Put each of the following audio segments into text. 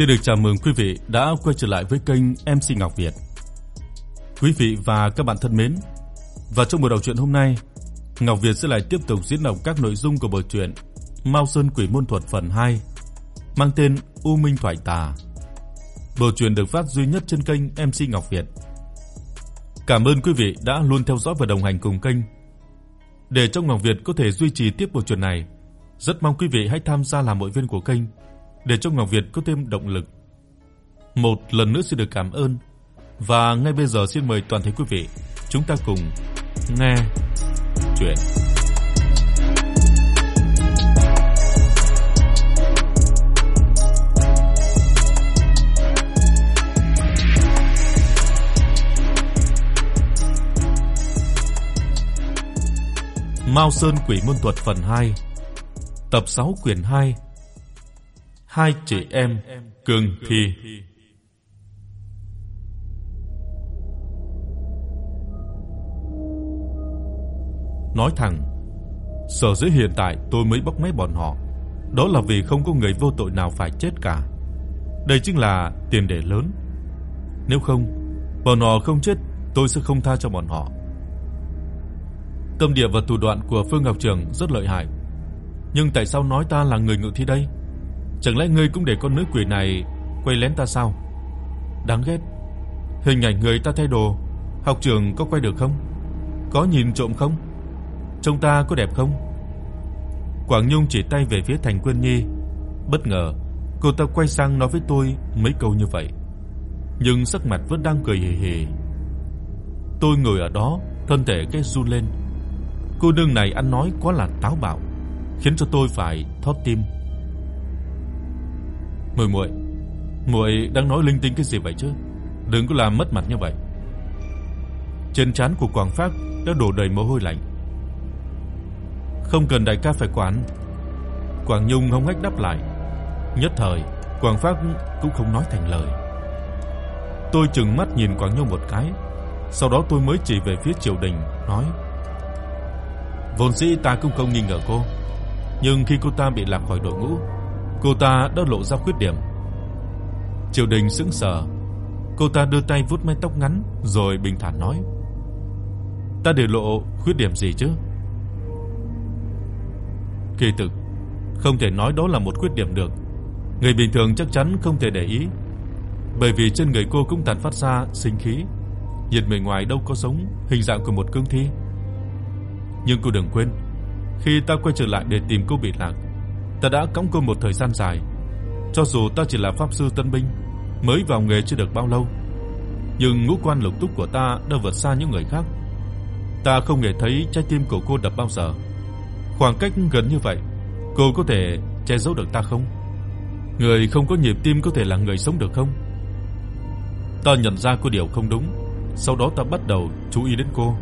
Xin được chào mừng quý vị đã quay trở lại với kênh MC Ngọc Việt. Quý vị và các bạn thân mến, và trong buổi đọc truyện hôm nay, Ngọc Việt sẽ lại tiếp tục diễn đọc các nội dung của bộ truyện Mao Sơn Quỷ Môn Thuật phần 2 mang tên U Minh Thoại Tà. Bộ truyện được phát duy nhất trên kênh MC Ngọc Việt. Cảm ơn quý vị đã luôn theo dõi và đồng hành cùng kênh. Để trong Ngọc Việt có thể duy trì tiếp bộ truyện này, rất mong quý vị hãy tham gia làm hội viên của kênh để cho Ngọc Việt có thêm động lực. Một lần nữa xin được cảm ơn. Và ngay bây giờ xin mời toàn thể quý vị, chúng ta cùng nghe chuyện. Mao Sơn Quỷ môn thuật phần 2 Tập 6 quyển 2 Hai chị em Cường Thi Nói thẳng, sở dĩ hiện tại tôi mới bóc máy bọn họ, đó là vì không có người vô tội nào phải chết cả. Đây chính là tiền đề lớn. Nếu không, bọn họ không chết, tôi sẽ không tha cho bọn họ. Tâm địa và thủ đoạn của Phương Ngọc Trường rất lợi hại. Nhưng tại sao nói ta là người ngự thi đây? Chẳng lẽ ngươi cũng để con nữ quỷ này quay lén ta sao? Đáng ghét. Hình ảnh người ta thay đồ, học trường có quay được không? Có nhìn trộm không? Trông ta có đẹp không? Quảng Nhung chỉ tay về phía Thành Quân Nhi. Bất ngờ, cô ta quay sang nói với tôi mấy câu như vậy. Nhưng sắc mặt vẫn đang cười hề hề Tôi ngồi ở đó, thân thể khẽ run lên. Cô nương này ăn nói quá là táo bạo, khiến cho tôi phải thót tim. Muội muội, muội đang nói linh tinh cái gì vậy chứ? Đừng có làm mất mặt như vậy. Trên trán của Quảng Phác đã đổ đầy mồ hôi lạnh. Không cần đại ca phải quản. Quảng Nhung hống hách đáp lại. Nhất thời, Quảng Phác cũng không nói thành lời. Tôi trừng mắt nhìn Quảng Nhung một cái, sau đó tôi mới chỉ về phía Triều Đình nói: "Vốn dĩ ta cũng không nghi ngờ cô, nhưng khi cô ta bị lạc khỏi đội ngũ, cô ta đã lộ ra khuyết điểm." Triều Đình sững sờ. Cô ta đưa tay vuốt mái tóc ngắn rồi bình thản nói: "Ta để lộ khuyết điểm gì chứ?" Kỳ thực, không thể nói đó là một khuyết điểm được. Người bình thường chắc chắn không thể để ý, bởi vì trên người cô cũng tản phát ra sinh khí, nhiệt bề ngoài đâu có giống hình dạng của một cương thi. Nhưng cô đừng quên, khi ta quay trở lại để tìm cô bị lạc, ta đã cõng cô một thời gian dài. Cho dù ta chỉ là pháp sư tân binh, mới vào nghề chưa được bao lâu, nhưng ngũ quan lục túc của ta đã vượt xa những người khác. Ta không hề thấy trái tim của cô đập bao giờ. Khoảng cách gần như vậy, cô có thể che giấu được ta không? Người không có nhịp tim có thể là người sống được không? Ta nhận ra có điều không đúng, sau đó ta bắt đầu chú ý đến cô.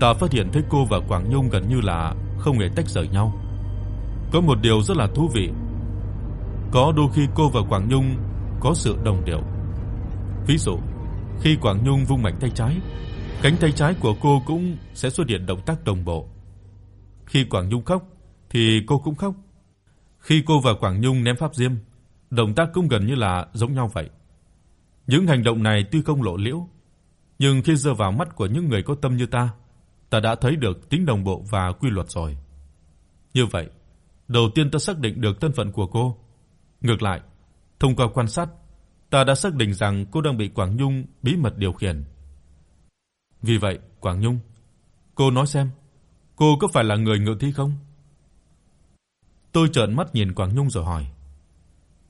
Ta phát hiện thấy cô và Quảng Nhung gần như là không hề tách rời nhau. Có một điều rất là thú vị. Có đôi khi cô và Quảng Nhung có sự đồng điệu. Ví dụ, khi Quảng Nhung vung mạnh tay trái, cánh tay trái của cô cũng sẽ xuất hiện động tác đồng bộ. Khi Quảng Nhung khóc thì cô cũng khóc. Khi cô và Quảng Nhung ném pháp diêm, động tác cũng gần như là giống nhau vậy. Những hành động này tuy không lộ liễu, nhưng khi rơi vào mắt của những người có tâm như ta, ta đã thấy được tính đồng bộ và quy luật rồi. Như vậy, đầu tiên ta xác định được thân phận của cô. Ngược lại, thông qua quan sát, ta đã xác định rằng cô đang bị Quảng Nhung bí mật điều khiển. Vì vậy, Quảng Nhung, cô nói xem, cô có phải là người ngự thi không? Tôi trợn mắt nhìn Quảng Nhung rồi hỏi.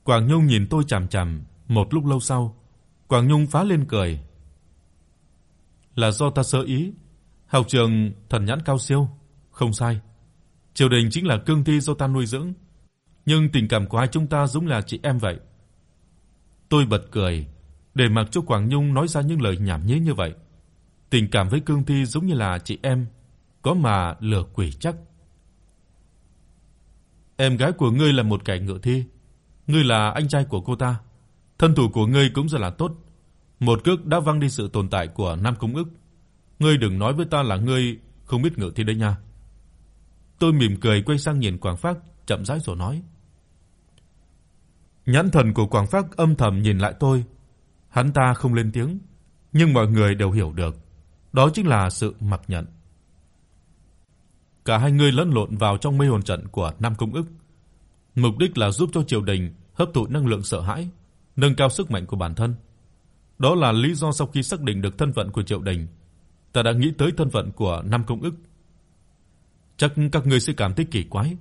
Quảng Nhung nhìn tôi chằm chằm, một lúc lâu sau, Quảng Nhung phá lên cười. Là do ta sơ ý, học trường thần nhãn cao siêu, không sai. Triều Đình chính là cương thi do ta nuôi dưỡng, nhưng tình cảm của hai chúng ta giống là chị em vậy. Tôi bật cười, để mặc cho Quảng Nhung nói ra những lời nhảm nhí như vậy. Tình cảm với cương thi giống như là chị em, có mà lừa quỷ chắc. Em gái của ngươi là một kẻ ngự thi, ngươi là anh trai của cô ta, thân thủ của ngươi cũng rất là tốt. Một cước đã văng đi sự tồn tại của Nam Công Ức. Ngươi đừng nói với ta là ngươi không biết ngự thi đấy nha. Tôi mỉm cười quay sang nhìn Quảng Phác, chậm rãi rồi nói: Nhãn thần của Quảng Phác âm thầm nhìn lại tôi. Hắn ta không lên tiếng, nhưng mọi người đều hiểu được, đó chính là sự mặc nhận. Cả hai người lẫn lộn vào trong mê hồn trận của Nam Công ức. Mục đích là giúp cho triều đình hấp thụ năng lượng sợ hãi, nâng cao sức mạnh của bản thân. Đó là lý do sau khi xác định được thân phận của triều đình, ta đã nghĩ tới thân phận của Nam Công ức. Chắc các ngươi sẽ cảm thấy kỳ quái.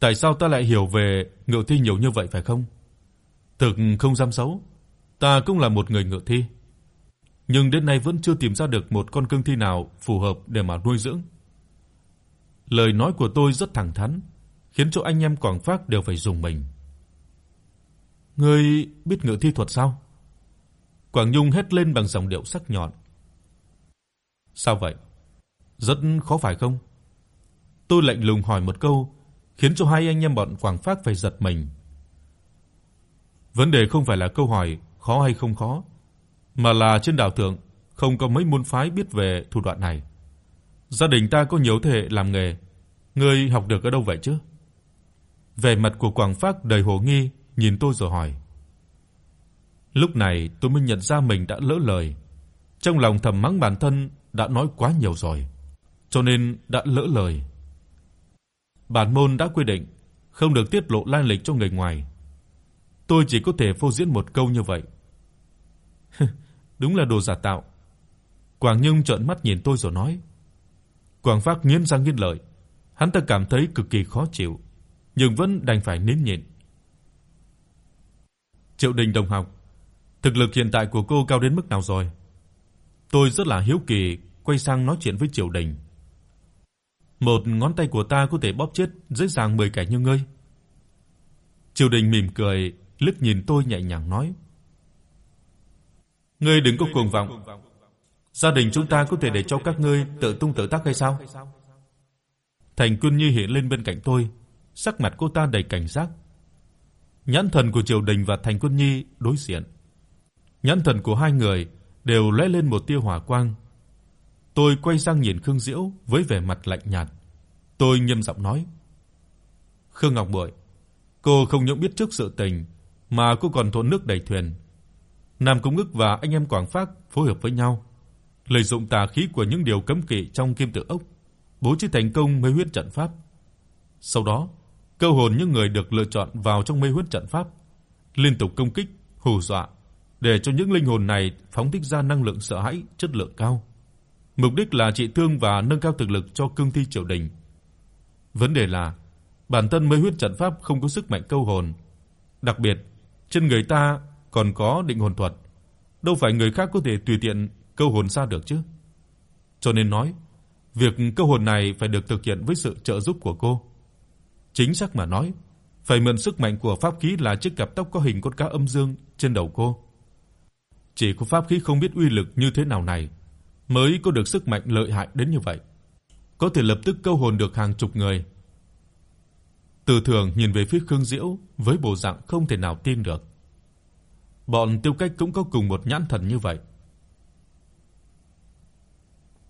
Tại sao ta lại hiểu về ngự thi nhiều như vậy phải không? Thực không dám xấu, ta cũng là một người ngự thi, nhưng đến nay vẫn chưa tìm ra được một con cương thi nào phù hợp để mà nuôi dưỡng. Lời nói của tôi rất thẳng thắn, khiến cho anh em Quảng Phác đều phải dùng mình. Ngươi biết ngự thi thuật sao? Quảng Nhung hét lên bằng giọng điệu sắc nhọn. Sao vậy? Rất khó phải không? Tôi lạnh lùng hỏi một câu, khiến cho hai anh em bọn Quảng Phác phải giật mình. Vấn đề không phải là câu hỏi khó hay không khó, mà là trên đảo thượng không có mấy môn phái biết về thủ đoạn này. Gia đình ta có nhiều thế hệ làm nghề, ngươi học được ở đâu vậy chứ? Vẻ mặt của Quảng Phác đầy hồ nghi, nhìn tôi rồi hỏi. Lúc này tôi mới nhận ra mình đã lỡ lời. Trong lòng thầm mắng bản thân đã nói quá nhiều rồi, cho nên đã lỡ lời. Bản môn đã quy định không được tiết lộ lai lịch cho người ngoài. Tôi chỉ có thể phô diễn một câu như vậy. Đúng là đồ giả tạo. Quảng Nhung trợn mắt nhìn tôi rồi nói. Quảng Phác nghiến răng nghiến lợi, hắn ta cảm thấy cực kỳ khó chịu, nhưng vẫn đành phải nín nhịn. Triệu Đình đồng học, thực lực hiện tại của cô cao đến mức nào rồi? Tôi rất là hiếu kỳ, quay sang nói chuyện với Triệu Đình. Một ngón tay của ta có thể bóp chết dễ dàng 10 kẻ như ngươi. Triều Đình mỉm cười, liếc nhìn tôi nhẹ nhàng nói: "Ngươi đừng có cuồng vọng. Gia đình chúng ta có thể để cho các ngươi tự tung tự tác hay sao?" Thành Quân Nhi hiện lên bên cạnh tôi, sắc mặt cô ta đầy cảnh giác. Nhãn thần của Triều Đình và Thành Quân Nhi đối diện. Nhãn thần của hai người đều lóe lên một tia hỏa quang. Tôi quay sang nhìn Khương Diễu với vẻ mặt lạnh nhạt. Tôi nghiêm giọng nói: "Khương Ngọc Bội, cô không những biết trước sự tình mà cô còn thuận nước đẩy thuyền. Nam Công Ngức và anh em Quảng Phác phối hợp với nhau, lợi dụng tà khí của những điều cấm kỵ trong Kim Tự Ốc, bố trí thành công mê huyết trận pháp. Sau đó, câu hồn những người được lựa chọn vào trong mê huyết trận pháp, liên tục công kích, hù dọa để cho những linh hồn này phóng thích ra năng lượng sợ hãi chất lượng cao. Mục đích là trị thương và nâng cao thực lực cho cương thi triều đình. Vấn đề là bản thân mê huyết trận pháp không có sức mạnh câu hồn, đặc biệt trên người ta còn có định hồn thuật, đâu phải người khác có thể tùy tiện câu hồn ra được chứ. Cho nên nói, việc câu hồn này phải được thực hiện với sự trợ giúp của cô. Chính xác mà nói, phải mượn sức mạnh của pháp khí là chiếc cặp tóc có hình con cá âm dương trên đầu cô. Chỉ có pháp khí không biết uy lực như thế nào này mới có được sức mạnh lợi hại đến như vậy, có thể lập tức câu hồn được hàng chục người. Từ Thường nhìn về phía Khương Diễu với bộ dạng không thể nào tin được. Bọn Tiêu Cách cũng có cùng một nhãn thần như vậy.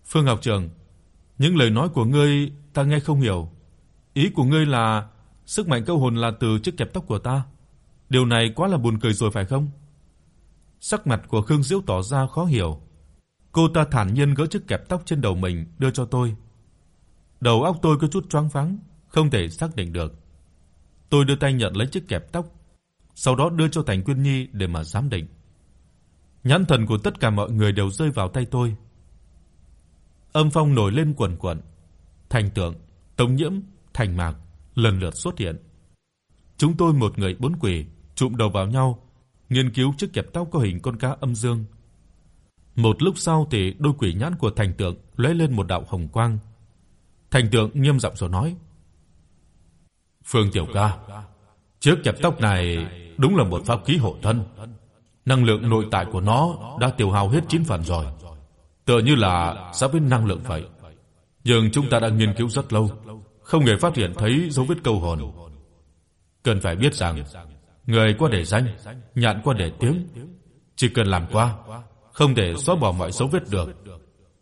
Phương Học Trường, những lời nói của ngươi ta nghe không hiểu. Ý của ngươi là sức mạnh câu hồn là từ chiếc kẹp tóc của ta. Điều này quá là buồn cười rồi phải không? Sắc mặt của Khương Diễu tỏ ra khó hiểu. Cô ta thản nhiên gỡ chiếc kẹp tóc trên đầu mình đưa cho tôi. Đầu óc tôi có chút choáng váng, không thể xác định được. Tôi đưa tay nhận lấy chiếc kẹp tóc, sau đó đưa cho Thành Quyên Nhi để mà giám định. Nhãn thần của tất cả mọi người đều rơi vào tay tôi. Âm phong nổi lên quần quần, thành tượng, Tống Nhiễm, Thành Mạc lần lượt xuất hiện. Chúng tôi một người bốn quỷ, chụm đầu vào nhau, nghiên cứu chiếc kẹp tóc có hình con cá âm dương. Một lúc sau thì đôi quỷ nhãn của Thành Tượng lóe lên một đạo hồng quang. Thành Tượng nghiêm giọng rồi nói: "Phương tiểu ca, chiếc kẹp tóc này đúng là một pháp khí hộ thân. Năng lượng nội tại của nó đã tiêu hao hết 9 phần rồi, tựa như là sắp với năng lượng vậy. Nhưng chúng ta đã nghiên cứu rất lâu, không hề phát hiện thấy dấu vết câu hồn. Cần phải biết rằng, người qua để danh, nhạn qua để tiếng, chỉ cần làm qua không thể xóa bỏ mọi dấu vết được,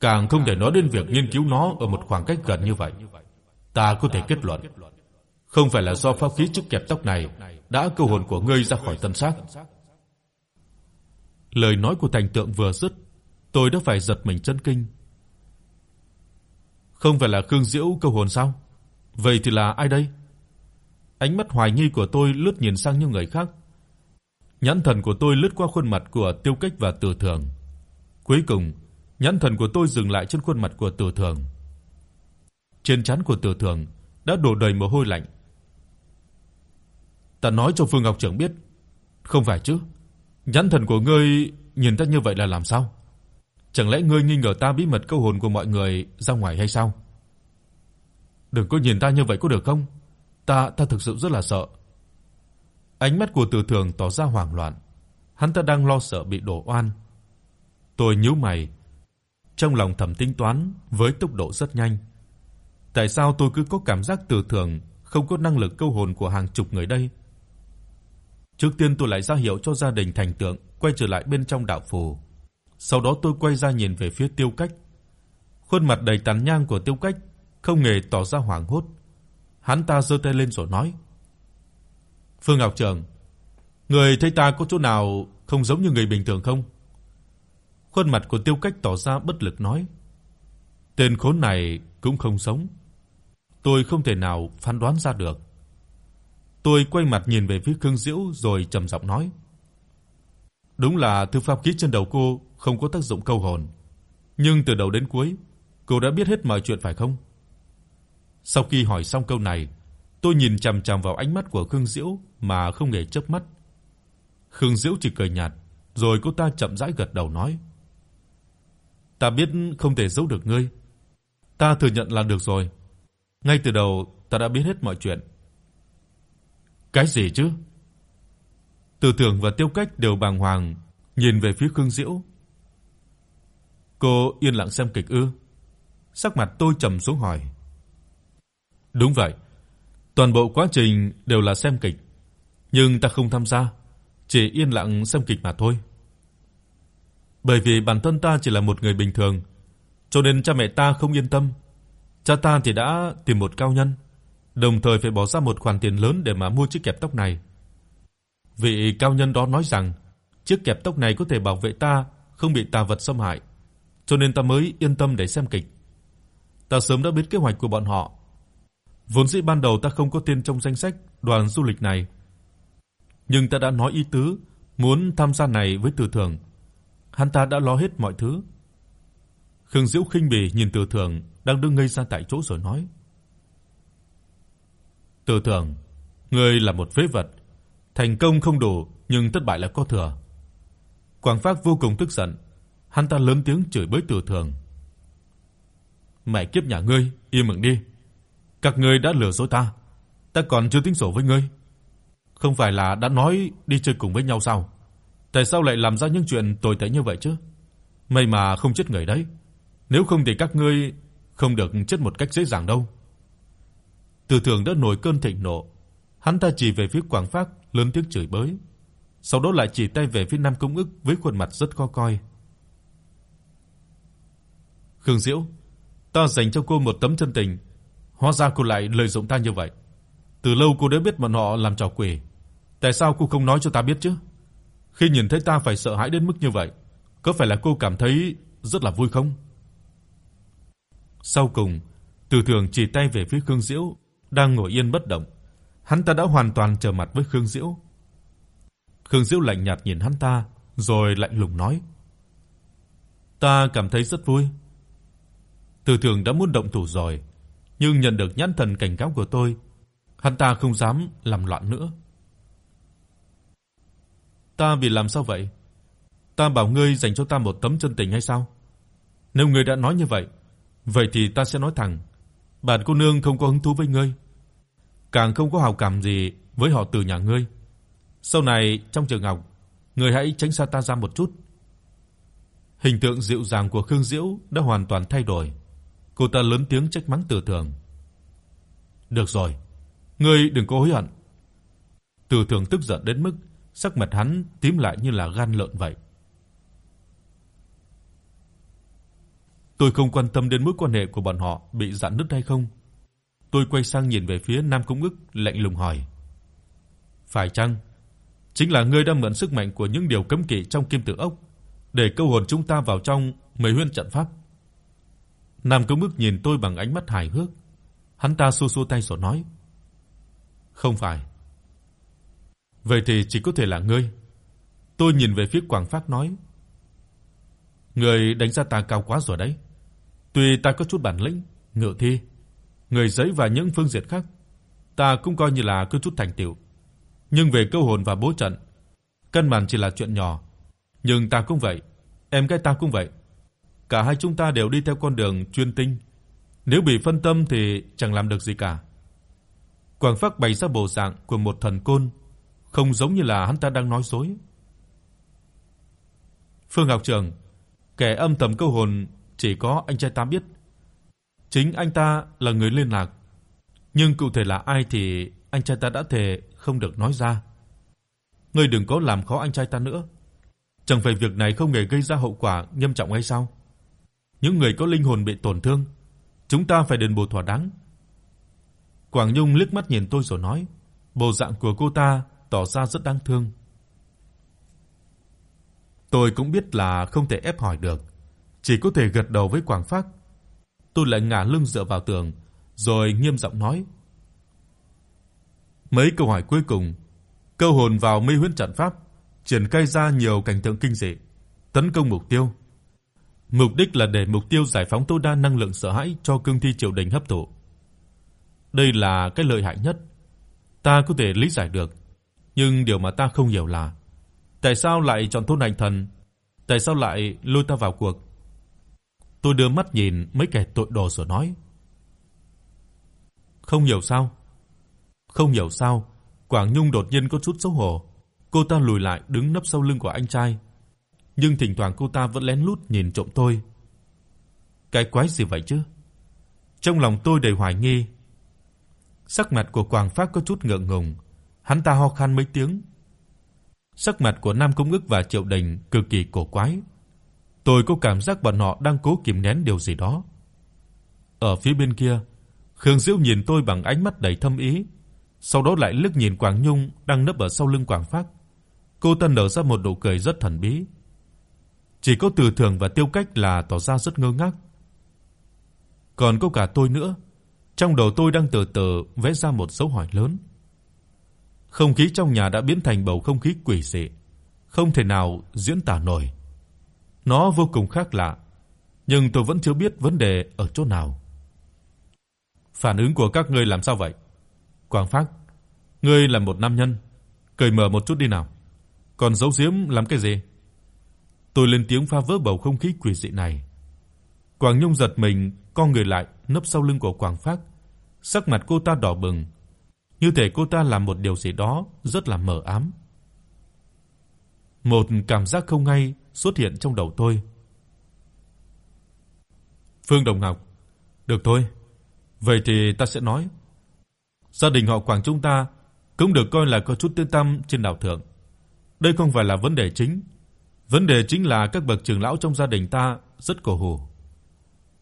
càng không thể nói đến việc nghiên cứu nó ở một khoảng cách gần như vậy. Ta có thể kết luận, không phải là do pháp khí chiếc kẹp tóc này đã câu hồn của ngươi ra khỏi tâm xác. Lời nói của Thành Tượng vừa dứt, tôi đã phải giật mình chấn kinh. Không phải là Khương Diễu câu hồn sao? Vậy thì là ai đây? Ánh mắt hoài nghi của tôi lướt nhìn sang những người khác. Nhãn thần của tôi lướt qua khuôn mặt của Tiêu Cách và Từ Thường. Cuối cùng, nhãn thần của tôi dừng lại trên khuôn mặt của Từ Thường. Trên trán của Từ Thường đã đổ đầy mồ hôi lạnh. Ta nói cho Phương Ngọc trưởng biết, không phải chứ? Nhãn thần của ngươi nhìn ta như vậy là làm sao? Chẳng lẽ ngươi nghi ngờ ta bí mật câu hồn của mọi người ra ngoài hay sao? Đừng có nhìn ta như vậy có được không? Ta ta thực sự rất là sợ. Ánh mắt của Từ Thường tỏ ra hoảng loạn, hắn ta đang lo sợ bị đổ oan. Tôi nhíu mày, trong lòng thầm tính toán với tốc độ rất nhanh. Tại sao tôi cứ có cảm giác Từ Thường không có năng lực câu hồn của hàng chục người đây? Trước tiên tôi lại ra hiệu cho gia đình Thành Tượng quay trở lại bên trong đạo phù. Sau đó tôi quay ra nhìn về phía Tiêu Cách. Khuôn mặt đầy tàn nhang của Tiêu Cách không hề tỏ ra hoảng hốt. Hắn ta giơ tay lên rồi nói: "Phương Ngọc Trường, người thấy ta có chỗ nào không giống như người bình thường không?" Khuôn mặt của Tiêu Cách tỏ ra bất lực nói: "Tên khốn này cũng không sống. Tôi không thể nào phán đoán ra được." Tôi quay mặt nhìn về phía Khương Diễu rồi trầm giọng nói: "Đúng là thư pháp ký trên đầu cô không có tác dụng câu hồn, nhưng từ đầu đến cuối, cô đã biết hết mọi chuyện phải không?" Sau khi hỏi xong câu này, tôi nhìn chằm chằm vào ánh mắt của Khương Diễu mà không hề chớp mắt. Khương Diễu chỉ cười nhạt, rồi cô ta chậm rãi gật đầu nói: "Ta biết không thể giấu được ngươi. Ta thừa nhận là được rồi. Ngay từ đầu ta đã biết hết mọi chuyện." Cái gì chứ? Từ Tưởng và Tiêu Cách đều bàng hoàng nhìn về phía Khương Diễu. Cô yên lặng xem kịch ư? Sắc mặt tôi trầm xuống hỏi. Đúng vậy. Toàn bộ quá trình đều là xem kịch, nhưng ta không tham gia, chỉ yên lặng xem kịch mà thôi. Bởi vì bản thân ta chỉ là một người bình thường, cho nên cha mẹ ta không yên tâm. Cha ta thì đã tìm một cao nhân đồng thời phải bỏ ra một khoản tiền lớn để mà mua chiếc kẹp tóc này. Vị cao nhân đó nói rằng chiếc kẹp tóc này có thể bảo vệ ta không bị tà vật xâm hại, cho nên ta mới yên tâm để xem kịch. Ta sớm đã biết kế hoạch của bọn họ. Vốn dĩ ban đầu ta không có tên trong danh sách đoàn du lịch này, nhưng ta đã nói ý tứ muốn tham gia này với Từ Thường. Hắn ta đã lo hết mọi thứ. Khương Diễu khinh bỉ nhìn Từ Thường đang đứng ngây ra tại chỗ rồi nói: "Từ Thường, ngươi là một phế vật, thành công không đủ nhưng thất bại là có thừa. Quảng Phác vô cùng tức giận, hắn ta lớn tiếng chửi bới Từ Thường. Mẹ kiếp nhà ngươi, im miệng đi. Các ngươi đã lừa dối ta, ta còn chưa tính sổ với ngươi. Không phải là đã nói đi chơi cùng với nhau sao? Tại sao lại làm ra những chuyện tồi tệ như vậy chứ? May mà không chết người đấy. Nếu không thì các ngươi không được chết một cách dễ dàng đâu. Từ Thường đã nổi cơn thịnh nộ, hắn ta chỉ về phía Quảng Phác lớn tiếng chửi bới, sau đó lại chỉ tay về phía Nam Công Ức với khuôn mặt rất khó coi. Khương Diễu, ta dành cho cô một tấm chân tình, hóa ra cô lại lợi dụng ta như vậy. Từ lâu cô đã biết bọn họ làm trò quỷ, tại sao cô không nói cho ta biết chứ? Khi nhìn thấy ta phải sợ hãi đến mức như vậy, có phải là cô cảm thấy rất là vui không? Sau cùng, Từ Thường chỉ tay về phía Khương Diễu đang ngồi yên bất động. Hắn ta đã hoàn toàn trở mặt với Khương Diễu. Khương Diễu lạnh nhạt nhìn hắn ta, rồi lạnh lùng nói: "Ta cảm thấy rất vui." Từ Thường đã muốn động thủ rồi, nhưng nhận được nhãn thần cảnh cáo của tôi, hắn ta không dám làm loạn nữa. "Ta vì làm sao vậy? Ta bảo ngươi dành cho ta một tấm chân tình hay sao? Nếu ngươi đã nói như vậy, vậy thì ta sẽ nói thẳng, Bản cô nương không có hứng thú với ngươi, càng không có hảo cảm gì với họ Từ nhà ngươi. Sau này trong trường học, ngươi hãy tránh xa ta ra một chút." Hình tượng dịu dàng của Khương Diễu đã hoàn toàn thay đổi. Cô ta lớn tiếng trách mắng Từ Thường. "Được rồi, ngươi đừng có hối hận." Từ Thường tức giận đến mức sắc mặt hắn tím lại như là gan lợn vậy. Tôi không quan tâm đến mối quan hệ của bọn họ bị rạn nứt hay không. Tôi quay sang nhìn về phía Nam Cung Ngức lạnh lùng hỏi: Phải chăng chính là ngươi đã mượn sức mạnh của những điều cấm kỵ trong kim Tử ốc để câu hồn chúng ta vào trong Mây Huyễn trận pháp?" Nam Cung Ngức nhìn tôi bằng ánh mắt hài hước. Hắn ta xua xua tay rồi nói: "Không phải." "Vậy thì chỉ có thể là ngươi." Tôi nhìn về phía Quảng Phác nói: "Ngươi đánh giá ta cao quá rồi đấy. Tuy ta có chút bản lĩnh, ngự thi, người giấy và những phương diện khác, ta cũng coi như là có chút thành tựu. Nhưng về câu hồn và bố trận, căn bản chỉ là chuyện nhỏ, nhưng ta cũng vậy, em gái ta cũng vậy. Cả hai chúng ta đều đi theo con đường chuyên tinh, nếu bị phân tâm thì chẳng làm được gì cả." Quảng Phác bày ra bộ dạng của một thần côn, không giống như là hắn ta đang nói dối. Phương học trưởng, kẻ âm thầm câu hồn chỉ có anh trai ta biết. Chính anh ta là người liên lạc, nhưng cụ thể là ai thì anh trai ta đã thề không được nói ra. Ngươi đừng có làm khó anh trai ta nữa. Chẳng phải việc này không hề gây ra hậu quả nghiêm trọng hay sao? Những người có linh hồn bị tổn thương, chúng ta phải đền bù thỏa đáng. Quảng Nhung liếc mắt nhìn tôi rồi nói, bộ dạng của cô ta tỏ ra rất đáng thương. Tôi cũng biết là không thể ép hỏi được, chỉ có thể gật đầu với Quảng Phác. Tôi lại ngả lưng dựa vào tường, rồi nghiêm giọng nói: Mấy câu hỏi cuối cùng, câu hồn vào mê huyễn trận pháp, triển khai ra nhiều cảnh tượng kinh dị, tấn công mục tiêu. Mục đích là để mục tiêu giải phóng tối đa năng lượng sợ hãi cho cương thi triều đình hấp thụ. Đây là cái lợi hại nhất. Ta có thể lý giải được, nhưng điều mà ta không hiểu là tại sao lại chọn thôn hành thần? Tại sao lại lôi ta vào cuộc? Tôi đưa mắt nhìn mấy kẻ tội đồ rồi nói: "Không hiểu sao?" Không hiểu sao, Quảng Nhung đột nhiên có chút xấu hổ. Cô ta lùi lại đứng nấp sau lưng của anh trai, nhưng thỉnh thoảng cô ta vẫn lén lút nhìn trộm tôi. Cái quái gì vậy chứ? Trong lòng tôi đầy hoài nghi. Sắc mặt của Quảng Phác có chút ngượng ngùng, hắn ta ho khan mấy tiếng. Sắc mặt của Nam Công Ngức và Triệu Đình cực kỳ cổ quái. Tôi có cảm giác bọn họ đang cố kìm nén điều gì đó. Ở phía bên kia, Khương Diễu nhìn tôi bằng ánh mắt đầy thâm ý, sau đó lại liếc nhìn Quảng Nhung đang nấp ở sau lưng Quảng Phác. Cô ta nở ra một nụ cười rất thần bí. Chỉ có Từ Thường và Tiêu Cách là tỏ ra rất ngơ ngác. Còn có cả tôi nữa, trong đầu tôi đang từ từ vẽ ra một dấu hỏi lớn. Không khí trong nhà đã biến thành bầu không khí quỷ dị, không thể nào diễn tả nổi. Nó vô cùng khác lạ, nhưng tôi vẫn chưa biết vấn đề ở chỗ nào. Phản ứng của các ngươi làm sao vậy? Quang Phác, ngươi là một nam nhân, cởi mở một chút đi nào. Còn giấu giếm làm cái gì? Tôi lên tiếng phá vỡ bầu không khí quỷ dị này. Quảng Nhung giật mình, co người lại, nấp sau lưng của Quảng Phác. Sắc mặt cô ta đỏ bừng, như thể cô ta làm một điều gì đó rất là mờ ám. Một cảm giác không hay xuất hiện trong đầu tôi. Phương Đồng Ngọc, được thôi. Vậy thì ta sẽ nói. Gia đình họ Quảng chúng ta cũng được coi là có chút tiếng tăm trên đảo thượng. Đây không phải là vấn đề chính. Vấn đề chính là các bậc trưởng lão trong gia đình ta rất cổ hủ.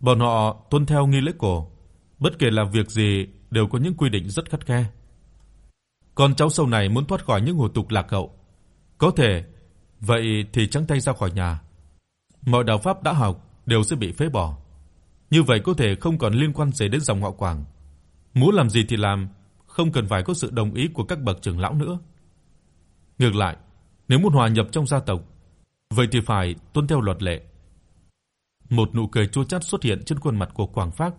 Bọn họ tuân theo nghi lễ cổ, bất kể là việc gì đều có những quy định rất khắt khe. Con cháu sau này muốn thoát khỏi những hủ tục lạc hậu, có thể vậy thì trắng tay ra khỏi nhà. Mọi đạo pháp đã học đều sẽ bị phế bỏ. Như vậy có thể không còn liên quan gì đến dòng họ Quảng. Muốn làm gì thì làm, không cần phải có sự đồng ý của các bậc trưởng lão nữa. Ngược lại, nếu muốn hòa nhập trong gia tộc, vậy thì phải tuân theo luật lệ. Một nụ cười chua chát xuất hiện trên khuôn mặt của Quảng Phác.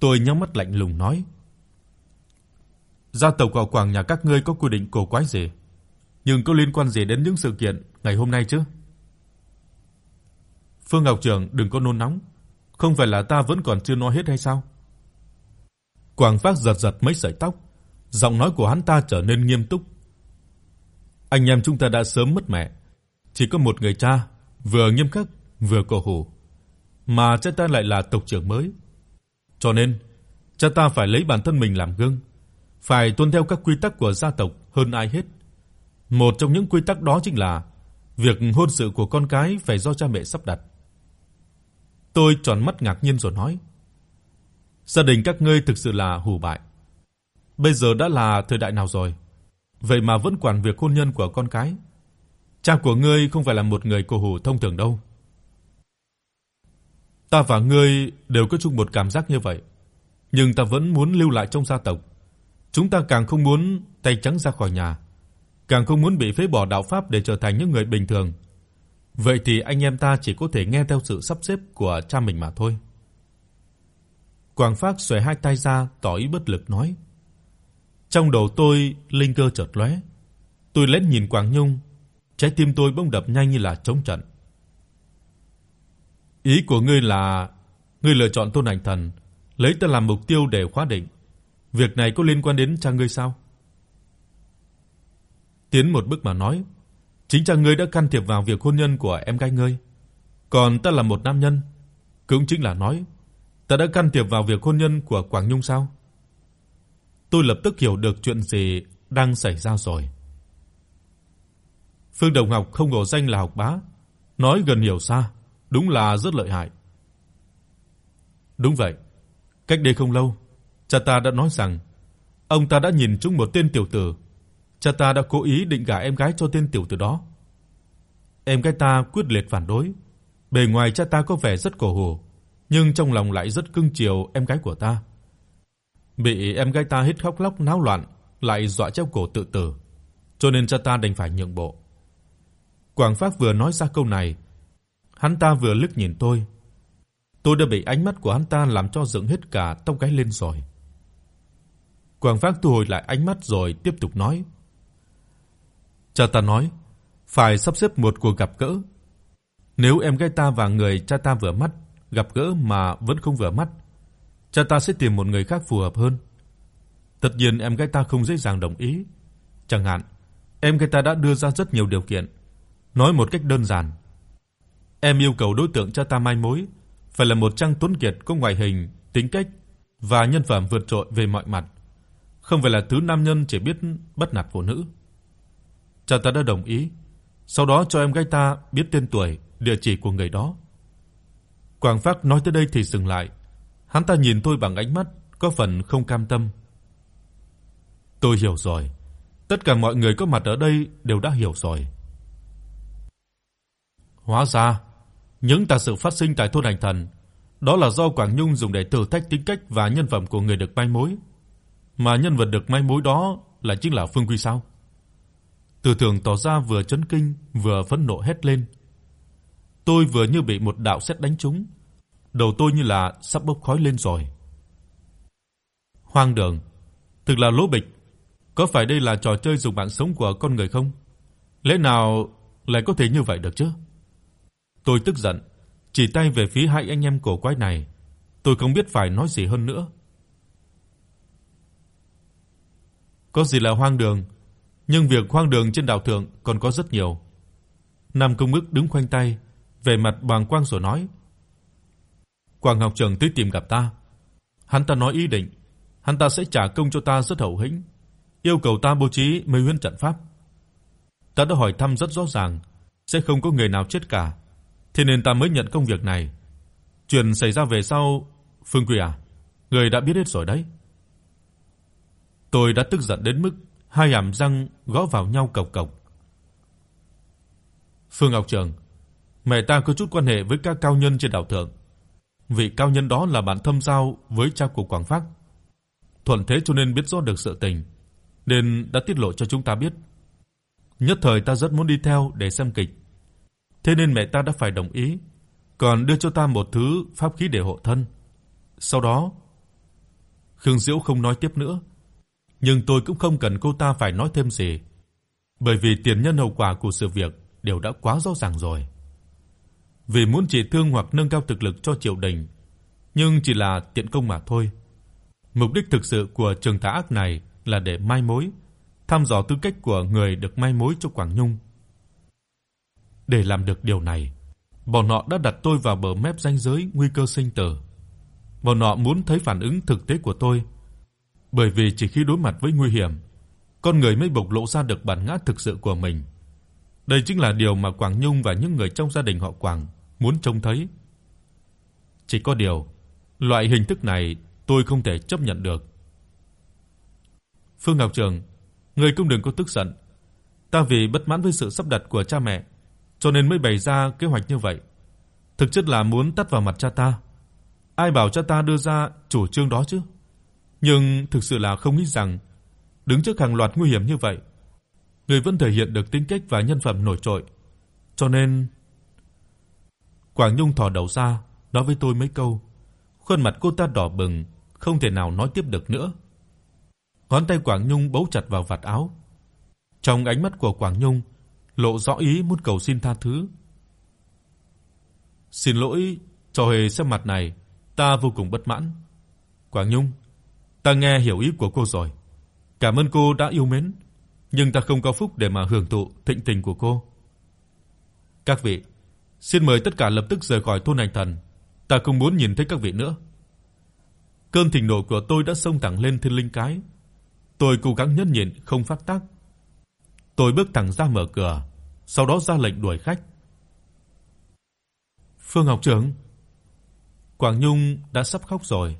Tôi nhắm mắt lạnh lùng nói: "Gia tộc của Quảng nhà các ngươi có quy định cổ quái gì, nhưng có liên quan gì đến những sự kiện ngày hôm nay chứ?" Phương Ngọc trưởng đừng có nôn nóng, không phải là ta vẫn còn chưa nói hết hay sao? Quảng Phác giật giật mấy sợi tóc, giọng nói của hắn ta trở nên nghiêm túc. Anh em chúng ta đã sớm mất mẹ, chỉ có một người cha, vừa nghiêm khắc vừa cổ hủ, mà cha ta lại là tộc trưởng mới. Cho nên, cha ta phải lấy bản thân mình làm gương, phải tuân theo các quy tắc của gia tộc hơn ai hết. Một trong những quy tắc đó chính là việc hôn sự của con cái phải do cha mẹ sắp đặt. Tôi tròn mắt ngạc nhiên rồi nói: Gia đình các ngươi thực sự là hủ bại. Bây giờ đã là thời đại nào rồi vậy mà vẫn quản việc hôn nhân của con cái. Cha của ngươi không phải là một người cổ hủ thông thường đâu. Ta và ngươi đều có chung một cảm giác như vậy, nhưng ta vẫn muốn lưu lại trong gia tộc. Chúng ta càng không muốn tay trắng ra khỏi nhà, càng không muốn bị phế bỏ đạo pháp để trở thành những người bình thường. Vậy thì anh em ta chỉ có thể nghe theo sự sắp xếp của cha mình mà thôi. Quảng Phác xuề hai tay ra tỏ ý bất lực nói: Trong đầu tôi linh cơ chợt lóe, tôi lén nhìn Quảng Nhung, trái tim tôi bỗng đập nhanh như là trống trận. Ý của ngươi là ngươi lựa chọn Tôn ảnh Thần, lấy ta làm mục tiêu để khóa định. Việc này có liên quan đến cha ngươi sao? Tiến một bước mà nói, chính cha ngươi đã can thiệp vào việc hôn nhân của em gái ngươi, còn ta là một nam nhân, cũng chính là nói ta đã can thiệp vào việc hôn nhân của Quảng Nhung sao? Tôi lập tức hiểu được chuyện gì đang xảy ra rồi. Phương Đồng Ngọc không ngờ danh là học bá, nói gần hiểu xa, đúng là rất lợi hại. Đúng vậy, cách đây không lâu, cha ta đã nói rằng ông ta đã nhìn trúng một tên tiểu tử, cha ta đã cố ý định gả em gái cho tên tiểu tử đó. Em gái ta quyết liệt phản đối, bề ngoài cha ta có vẻ rất cổ hủ, nhưng trong lòng lại rất cưng chiều em gái của ta. Bị em gái ta hít khóc lóc náo loạn, lại dọa treo cổ tự tử, cho nên cha ta đành phải nhượng bộ. Quảng Phác vừa nói ra câu này, hắn ta vừa liếc nhìn tôi. Tôi đã bị ánh mắt của hắn ta làm cho dựng hết cả tóc gáy lên rồi. Quảng Phác thu hồi lại ánh mắt rồi tiếp tục nói: "Cha ta nói, phải sắp xếp một cuộc gặp gỡ. Nếu em gái ta và người cha ta vừa mắt gặp gỡ mà vẫn không vừa mắt, cha ta sẽ tìm một người khác phù hợp hơn. Tất nhiên em gái ta không dễ dàng đồng ý. Chẳng hạn, em gái ta đã đưa ra rất nhiều điều kiện, nói một cách đơn giản. Em yêu cầu đối tượng cha ta mai mối phải là một trang tuấn kiệt có ngoại hình, tính cách và nhân phẩm vượt trội về mọi mặt, không phải là thứ nam nhân chỉ biết bắt nạt phụ nữ. Cha ta đã đồng ý, sau đó cho em gái ta biết tên tuổi, địa chỉ của người đó. Quảng Phác nói tới đây thì dừng lại. Hắn ta nhìn tôi bằng ánh mắt có phần không cam tâm. Tôi hiểu rồi. Tất cả mọi người có mặt ở đây đều đã hiểu rồi. Hóa ra, những tà sự phát sinh tại thôn Hành Thần, đó là do Quảng Nhung dùng để thử thách tính cách và nhân phẩm của người được mai mối. Mà nhân vật được mai mối đó là chính là Phương Quy sao? Từ Thường tỏ ra vừa chấn kinh vừa phẫn nộ hét lên. Tôi vừa như bị một đạo sét đánh trúng, đầu tôi như là sắp bốc khói lên rồi. Hoang đường, thực là lố bịch, có phải đây là trò chơi dùng mạng sống của con người không? Lẽ nào lại có thể như vậy được chứ? Tôi tức giận, chỉ tay về phía hai anh em cổ quái này, tôi không biết phải nói gì hơn nữa. Có gì là hoang đường, nhưng việc hoang đường trên đảo thượng còn có rất nhiều. Nam Công Ngức đứng khoanh tay, vẻ mặt bàng quang rồi nói: "Quang học trưởng tới tìm gặp ta. Hắn ta nói ý định, hắn ta sẽ trả công cho ta rất hậu hĩnh, yêu cầu ta bố trí mê huyễn trận pháp. Ta đã hỏi thăm rất rõ ràng, sẽ không có người nào chết cả, thế nên ta mới nhận công việc này. Chuyện xảy ra về sau, Phương Quỷ à, người đã biết hết rồi đấy." Tôi đã tức giận đến mức hai hàm răng gõ vào nhau cộc cộc. Phương Ngọc Trường, mẹ ta có chút quan hệ với các cao nhân trên đảo thượng. Vị cao nhân đó là bạn thâm giao với cha của Quảng Phác. Thuận thế cho nên biết rõ được sự tình, nên đã tiết lộ cho chúng ta biết. Nhất thời ta rất muốn đi theo để xem kịch. Thế nên mẹ ta đã phải đồng ý, còn đưa cho ta một thứ pháp khí để hộ thân. Sau đó, Khương Diễu không nói tiếp nữa, nhưng tôi cũng không cần cô ta phải nói thêm gì, bởi vì tiền nhân hậu quả của sự việc đều đã quá rõ ràng rồi. Vì muốn trị thương hoặc nâng cao thực lực cho triều đình, nhưng chỉ là tiện công mà thôi. Mục đích thực sự của trường tà ác này là để mai mối, thăm dò tư cách của người được mai mối cho Quảng Nhung. Để làm được điều này, bọn họ đã đặt tôi vào bờ mép ranh giới nguy cơ sinh tử. Bọn họ muốn thấy phản ứng thực tế của tôi bởi vì chỉ khi đối mặt với nguy hiểm, con người mới bộc lộ ra được bản ngã thực sự của mình. Đây chính là điều mà Quảng Nhung và những người trong gia đình họ Quảng muốn trông thấy. Chỉ có điều, loại hình thức này tôi không thể chấp nhận được. Phương Ngọc Trường, ngươi cũng đừng có tức giận. Ta vì bất mãn với sự sắp đặt của cha mẹ, cho nên mới bày ra kế hoạch như vậy. Thực chất là muốn tát vào mặt cha ta. Ai bảo cha ta đưa ra chủ trương đó chứ? Nhưng thực sự là không nghĩ rằng đứng trước hàng loạt nguy hiểm như vậy, người vẫn thể hiện được tính cách và nhân phẩm nổi trội. Cho nên Quảng Nhung thò đầu ra, nói với tôi mấy câu. Khuôn mặt cô ta đỏ bừng, không thể nào nói tiếp được nữa. Ngón tay Quảng Nhung bấu chặt vào vạt áo. Trong ánh mắt của Quảng Nhung lộ rõ ý muốn cầu xin tha thứ. "Xin lỗi, cho hề xem mặt này, ta vô cùng bất mãn." "Quảng Nhung, ta nghe hiểu ý của cô rồi. Cảm ơn cô đã yêu mến, nhưng ta không có phúc để mà hưởng thụ thịnh tình của cô." "Các vị, xin mời tất cả lập tức rời khỏi thôn Hành Thần, ta không muốn nhìn thấy các vị nữa." Cơn thịnh nộ của tôi đã xông thẳng lên thiên linh cái. Tôi cố gắng nhẫn nhịn không phát tác. Tôi bước thẳng ra mở cửa, sau đó ra lệnh đuổi khách. Phương học trưởng. Quảng Nhung đã sắp khóc rồi.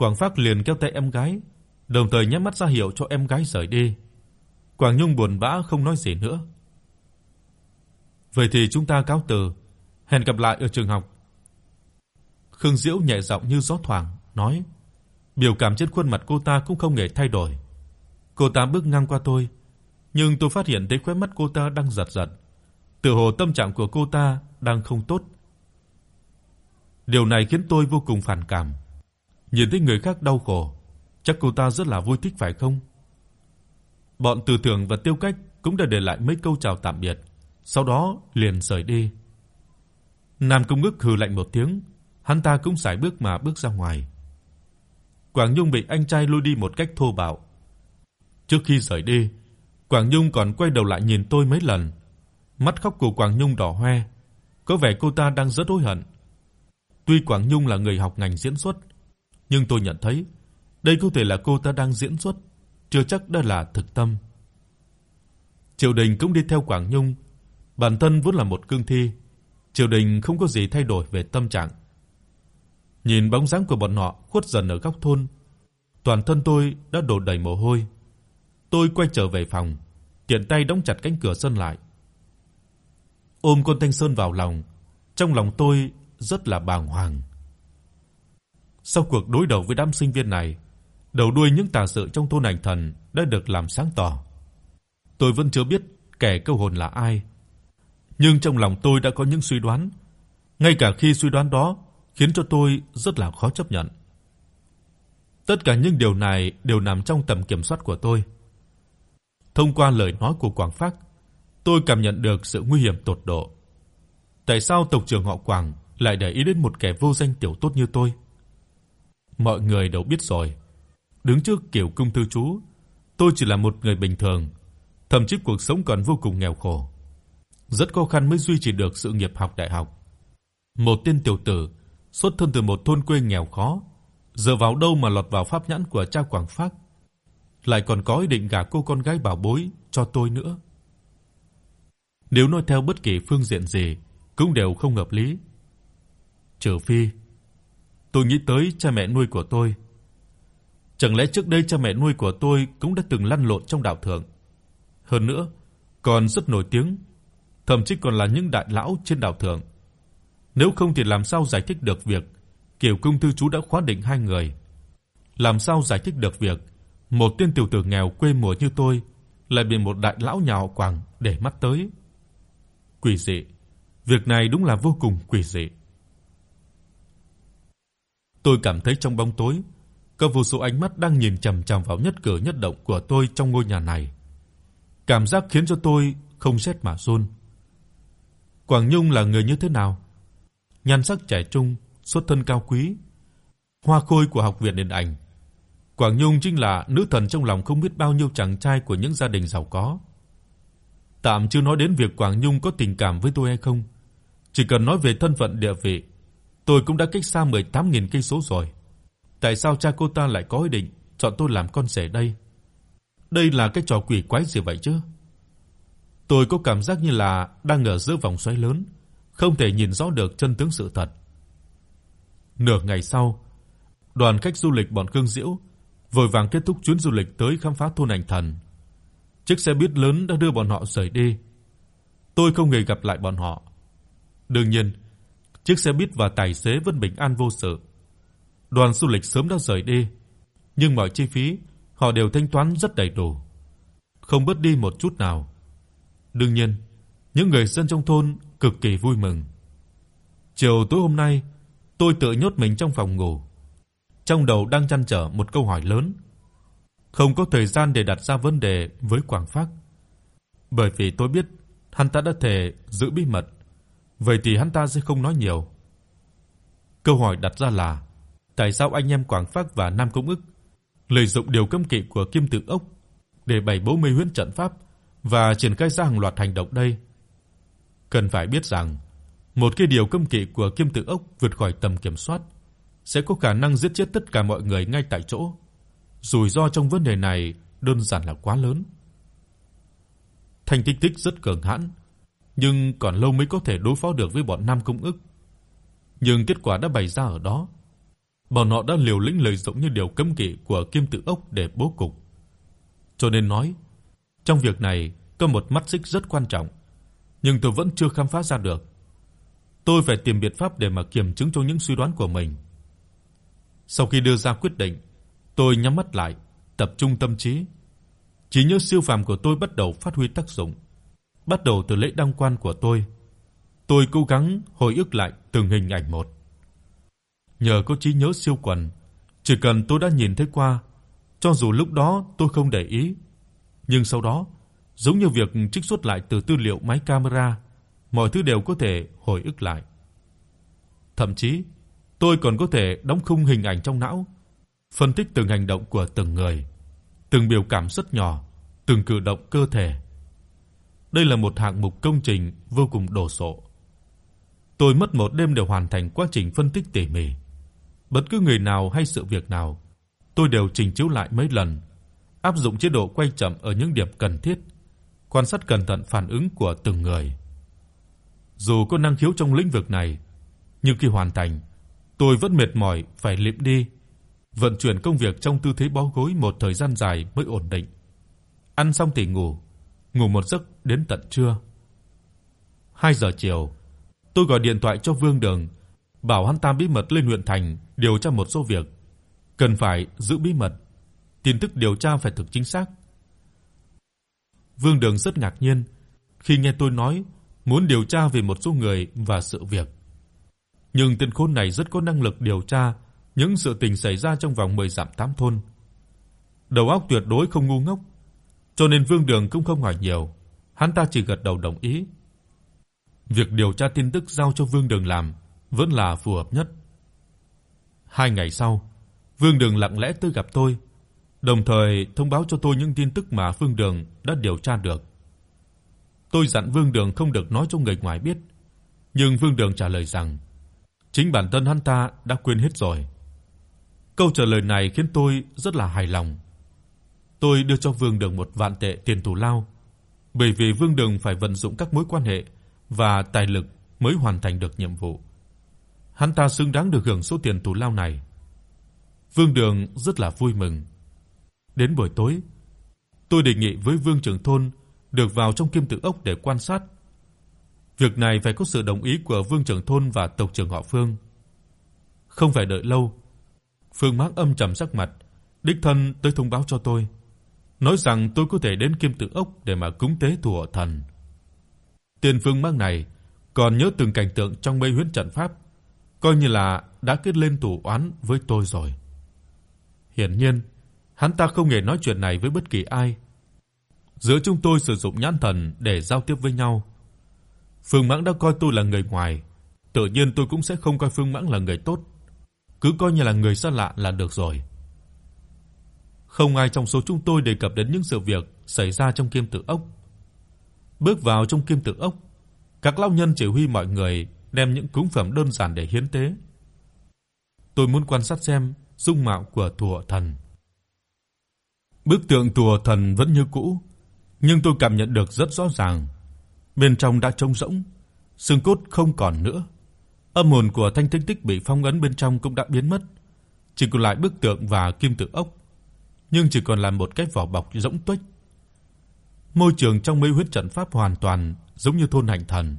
Quảng Phác liền kéo tay em gái, đồng thời nhắm mắt ra hiệu cho em gái rời đi. Quảng Nhung buồn bã không nói gì nữa. Vậy thì chúng ta cáo từ, hẹn gặp lại ở trường học. Khương Diễu nhẹ giọng như gió thoảng nói, biểu cảm trên khuôn mặt cô ta cũng không hề thay đổi. Cô ta bước ngang qua tôi, nhưng tôi phát hiện thấy khóe mắt cô ta đang giật giật, tựa hồ tâm trạng của cô ta đang không tốt. Điều này khiến tôi vô cùng phản cảm. Nhìn thấy người khác đau khổ, chắc cô ta rất là vui thích phải không? Bọn Từ Tưởng và Tiêu Cách cũng đã để lại mấy câu chào tạm biệt, sau đó liền rời đi. Nam Công Ngức hừ lạnh một tiếng, hắn ta cũng sải bước mà bước ra ngoài. Quảng Nhung bị anh trai lôi đi một cách thô bạo. Trước khi rời đi, Quảng Nhung còn quay đầu lại nhìn tôi mấy lần. Mắt khóc của Quảng Nhung đỏ hoe, có vẻ cô ta đang rất hối hận. Tuy Quảng Nhung là người học ngành diễn xuất, nhưng tôi nhận thấy đây có thể là cô ta đang diễn xuất, chưa chắc đã là thực tâm. Triều Đình cũng đi theo Quảng Nhung, bản thân vốn là một cương thi, Triều Đình không có gì thay đổi về tâm trạng. Nhìn bóng dáng của bọn họ khuất dần ở góc thôn, toàn thân tôi đã đổ đầy mồ hôi. Tôi quay trở về phòng, tiện tay đóng chặt cánh cửa sân lại. Ôm con Thanh Sơn vào lòng, trong lòng tôi rất là bàng hoàng. Sau cuộc đối đầu với đám sinh viên này, đầu đuôi những tà sự trong thôn Ảnh Thần đã được làm sáng tỏ. Tôi vẫn chưa biết kẻ câu hồn là ai, nhưng trong lòng tôi đã có những suy đoán, ngay cả khi suy đoán đó khiến cho tôi rất là khó chấp nhận. Tất cả những điều này đều nằm trong tầm kiểm soát của tôi. Thông qua lời nói của Quảng Phác, tôi cảm nhận được sự nguy hiểm tột độ. Tại sao tộc trưởng họ Quảng lại để ý đến một kẻ vô danh tiểu tốt như tôi? Mọi người đều biết rồi, đứng trước kiểu cung thư chú, tôi chỉ là một người bình thường, thậm chí cuộc sống còn vô cùng nghèo khổ. Rất khó khăn mới duy trì được sự nghiệp học đại học. Một tên tiểu tử xuất thân từ một thôn quê nghèo khó, dựa vào đâu mà lọt vào pháp nhãn của cha Quảng Phác, lại còn có ý định gả cô con gái bảo bối cho tôi nữa. Nếu nói theo bất kỳ phương diện gì cũng đều không hợp lý. Trừ phi tôi nghĩ tới cha mẹ nuôi của tôi. Chẳng lẽ trước đây cha mẹ nuôi của tôi cũng đã từng lăn lộn trong đạo thượng? Hơn nữa, còn rất nổi tiếng, thậm chí còn là những đại lão trên đạo thượng. Nếu không thì làm sao giải thích được việc Kiều công thư chú đã khóa định hai người? Làm sao giải thích được việc một tên tiểu tử nghèo quê mùa như tôi lại bị một đại lão nhà họ Quảng để mắt tới? Quỷ dị, việc này đúng là vô cùng quỷ dị. Tôi cảm thấy trong bóng tối có vô số ánh mắt đang nhìn chằm chằm vào nhất cử nhất động của tôi trong ngôi nhà này. Cảm giác khiến cho tôi không rét mà run. Quảng Nhung là người như thế nào? nhan sắc trẻ trung, xuất thân cao quý, hoa khôi của học viện điện ảnh. Quảng Nhung chính là nữ thần trong lòng không biết bao nhiêu chàng trai của những gia đình giàu có. Tạm chưa nói đến việc Quảng Nhung có tình cảm với tôi hay không, chỉ cần nói về thân phận địa vị, tôi cũng đã cách xa 18000 cây số rồi. Tại sao cha cô ta lại có ý định chọn tôi làm con rể đây? Đây là cái trò quỷ quái gì vậy chứ? Tôi có cảm giác như là đang ở giữa vòng xoáy lớn, không thể nhìn rõ được chân tướng sự thật. Nửa ngày sau, đoàn khách du lịch bọn Cương Diễu vội vàng kết thúc chuyến du lịch tới khám phá thôn Ảnh Thần. chiếc xe buýt lớn đã đưa bọn họ rời đi. Tôi không hề gặp lại bọn họ. Đương nhiên, chiếc xe buýt và tài xế vẫn bình an vô sự. Đoàn du lịch sớm đã rời đi, nhưng mọi chi phí họ đều thanh toán rất đầy đủ, không bớt đi một chút nào. Đương nhiên, những người dân trong thôn cực kỳ vui mừng. Chiều tối hôm nay, tôi tự nhốt mình trong phòng ngủ. Trong đầu đang chăn trở một câu hỏi lớn. Không có thời gian để đặt ra vấn đề với Quảng Phác. Bởi vì tôi biết hắn ta đã thề giữ bí mật, vậy thì hắn ta sẽ không nói nhiều. Câu hỏi đặt ra là tại sao anh em Quảng Phác và Nam Công Ức lợi dụng điều cấm kỵ của Kim Tự Ốc để bày bố mê huyễn trận pháp và triển khai ra hàng loạt hành động đây. Cần phải biết rằng, một cái điều cấm kỵ của Kim Tự Ốc vượt khỏi tầm kiểm soát sẽ có khả năng giết chết tất cả mọi người ngay tại chỗ. Rủi ro trong vấn đề này đơn giản là quá lớn. Thanh Tích Tích rất cường hãn, nhưng còn lâu mới có thể đối phó được với bọn Nam Công Ức. Nhưng kết quả đã bày ra ở đó. Bọn họ đã liều lĩnh lợi dụng như điều cấm kỵ của Kim Tự Ốc để bố cục. Cho nên nói, trong việc này có một mắt xích rất quan trọng, nhưng tôi vẫn chưa khám phá ra được. Tôi phải tìm biện pháp để mà kiểm chứng cho những suy đoán của mình. Sau khi đưa ra quyết định, tôi nhắm mắt lại, tập trung tâm trí. Trí nhớ siêu phàm của tôi bắt đầu phát huy tác dụng. Bắt đầu từ lễ đăng quan của tôi, tôi cố gắng hồi ức lại từng hình ảnh một. Nhờ có trí nhớ siêu quần, chỉ cần tôi đã nhìn thấy qua, cho dù lúc đó tôi không để ý, nhưng sau đó, giống như việc trích xuất lại từ tư liệu máy camera, mọi thứ đều có thể hồi ức lại. Thậm chí, tôi còn có thể đóng khung hình ảnh trong não, phân tích từng hành động của từng người, từng biểu cảm rất nhỏ, từng cử động cơ thể. Đây là một hạng mục công trình vô cùng đồ sộ. Tôi mất một đêm để hoàn thành quá trình phân tích tỉ mỉ. Bất cứ người nào hay sự việc nào, tôi đều chỉnh chiếu lại mấy lần, áp dụng chế độ quay chậm ở những điểm cần thiết, quan sát cẩn thận phản ứng của từng người. Dù có năng khiếu trong lĩnh vực này, nhưng khi hoàn thành, tôi vẫn mệt mỏi phải liệm đi, vận chuyển công việc trong tư thế bó gối một thời gian dài mới ổn định. Ăn xong thì ngủ, ngủ một giấc đến tận trưa. 2 giờ chiều, tôi gọi điện thoại cho Vương Đường, bảo hắn ta bí mật lên huyện thành điều tra một số việc, cần phải giữ bí mật, tin tức điều tra phải thực chính xác. Vương Đường rất ngạc nhiên khi nghe tôi nói muốn điều tra về một số người và sự việc. Nhưng tên khốn này rất có năng lực điều tra những sự tình xảy ra trong vòng 10 dặm tám thôn. Đầu óc tuyệt đối không ngu ngốc, cho nên Vương Đường cũng không hỏi nhiều, hắn ta chỉ gật đầu đồng ý. Việc điều tra tin tức giao cho Vương Đường làm vẫn là phù hợp nhất. Hai ngày sau, Vương Đường lặng lẽ tới gặp tôi, đồng thời thông báo cho tôi những tin tức mà Vương Đường đã điều tra được. Tôi dặn Vương Đường không được nói cho người ngoài biết, nhưng Vương Đường trả lời rằng chính bản thân hắn ta đã quên hết rồi. Câu trả lời này khiến tôi rất là hài lòng. Tôi đưa cho Vương Đường một vạn tệ tiền thù lao, bởi vì Vương Đường phải vận dụng các mối quan hệ và tài lực mới hoàn thành được nhiệm vụ. Hắn ta xứng đáng được hưởng số tiền thù lao này. Vương Đường rất là vui mừng. Đến buổi tối, tôi đề nghị với Vương trưởng thôn được vào trong kim tự ốc để quan sát. Việc này phải có sự đồng ý của Vương trưởng thôn và tộc trưởng họ Phương. Không phải đợi lâu, Phương Mạc âm trầm sắc mặt, đích thân tới thông báo cho tôi, nói rằng tôi có thể đến kim tự ốc để mà cúng tế thủ thần. Tiền Phương Mạc này còn nhớ từng cảnh tượng trong mây huyễn trận pháp, coi như là đã kết lên tù oán với tôi rồi. Hiển nhiên, hắn ta không hề nói chuyện này với bất kỳ ai. Giữa chúng tôi sử dụng nhãn thần để giao tiếp với nhau. Phương Mãng đã coi tôi là người ngoài, tự nhiên tôi cũng sẽ không coi Phương Mãng là người tốt, cứ coi như là người xa lạ là được rồi. Không ai trong số chúng tôi đề cập đến những sự việc xảy ra trong Kim Tự Ốc. Bước vào trong Kim Tự Ốc, các lão nhân chỉ huy mọi người đem những cúng phẩm đơn giản để hiến tế. Tôi muốn quan sát xem dung mạo của Thùa Thần. Bức tượng Thùa Thần vẫn như cũ, nhưng tôi cảm nhận được rất rõ ràng, bên trong đã trống rỗng, xương cốt không còn nữa. Âm hồn của Thanh Tích Tích bị phong ấn bên trong cũng đã biến mất, chỉ còn lại bức tượng và kim tự ốc, nhưng chỉ còn là một cái vỏ bọc rỗng tuếch. Môi trường trong mấy huyết trận pháp hoàn toàn giống như thôn hành thần.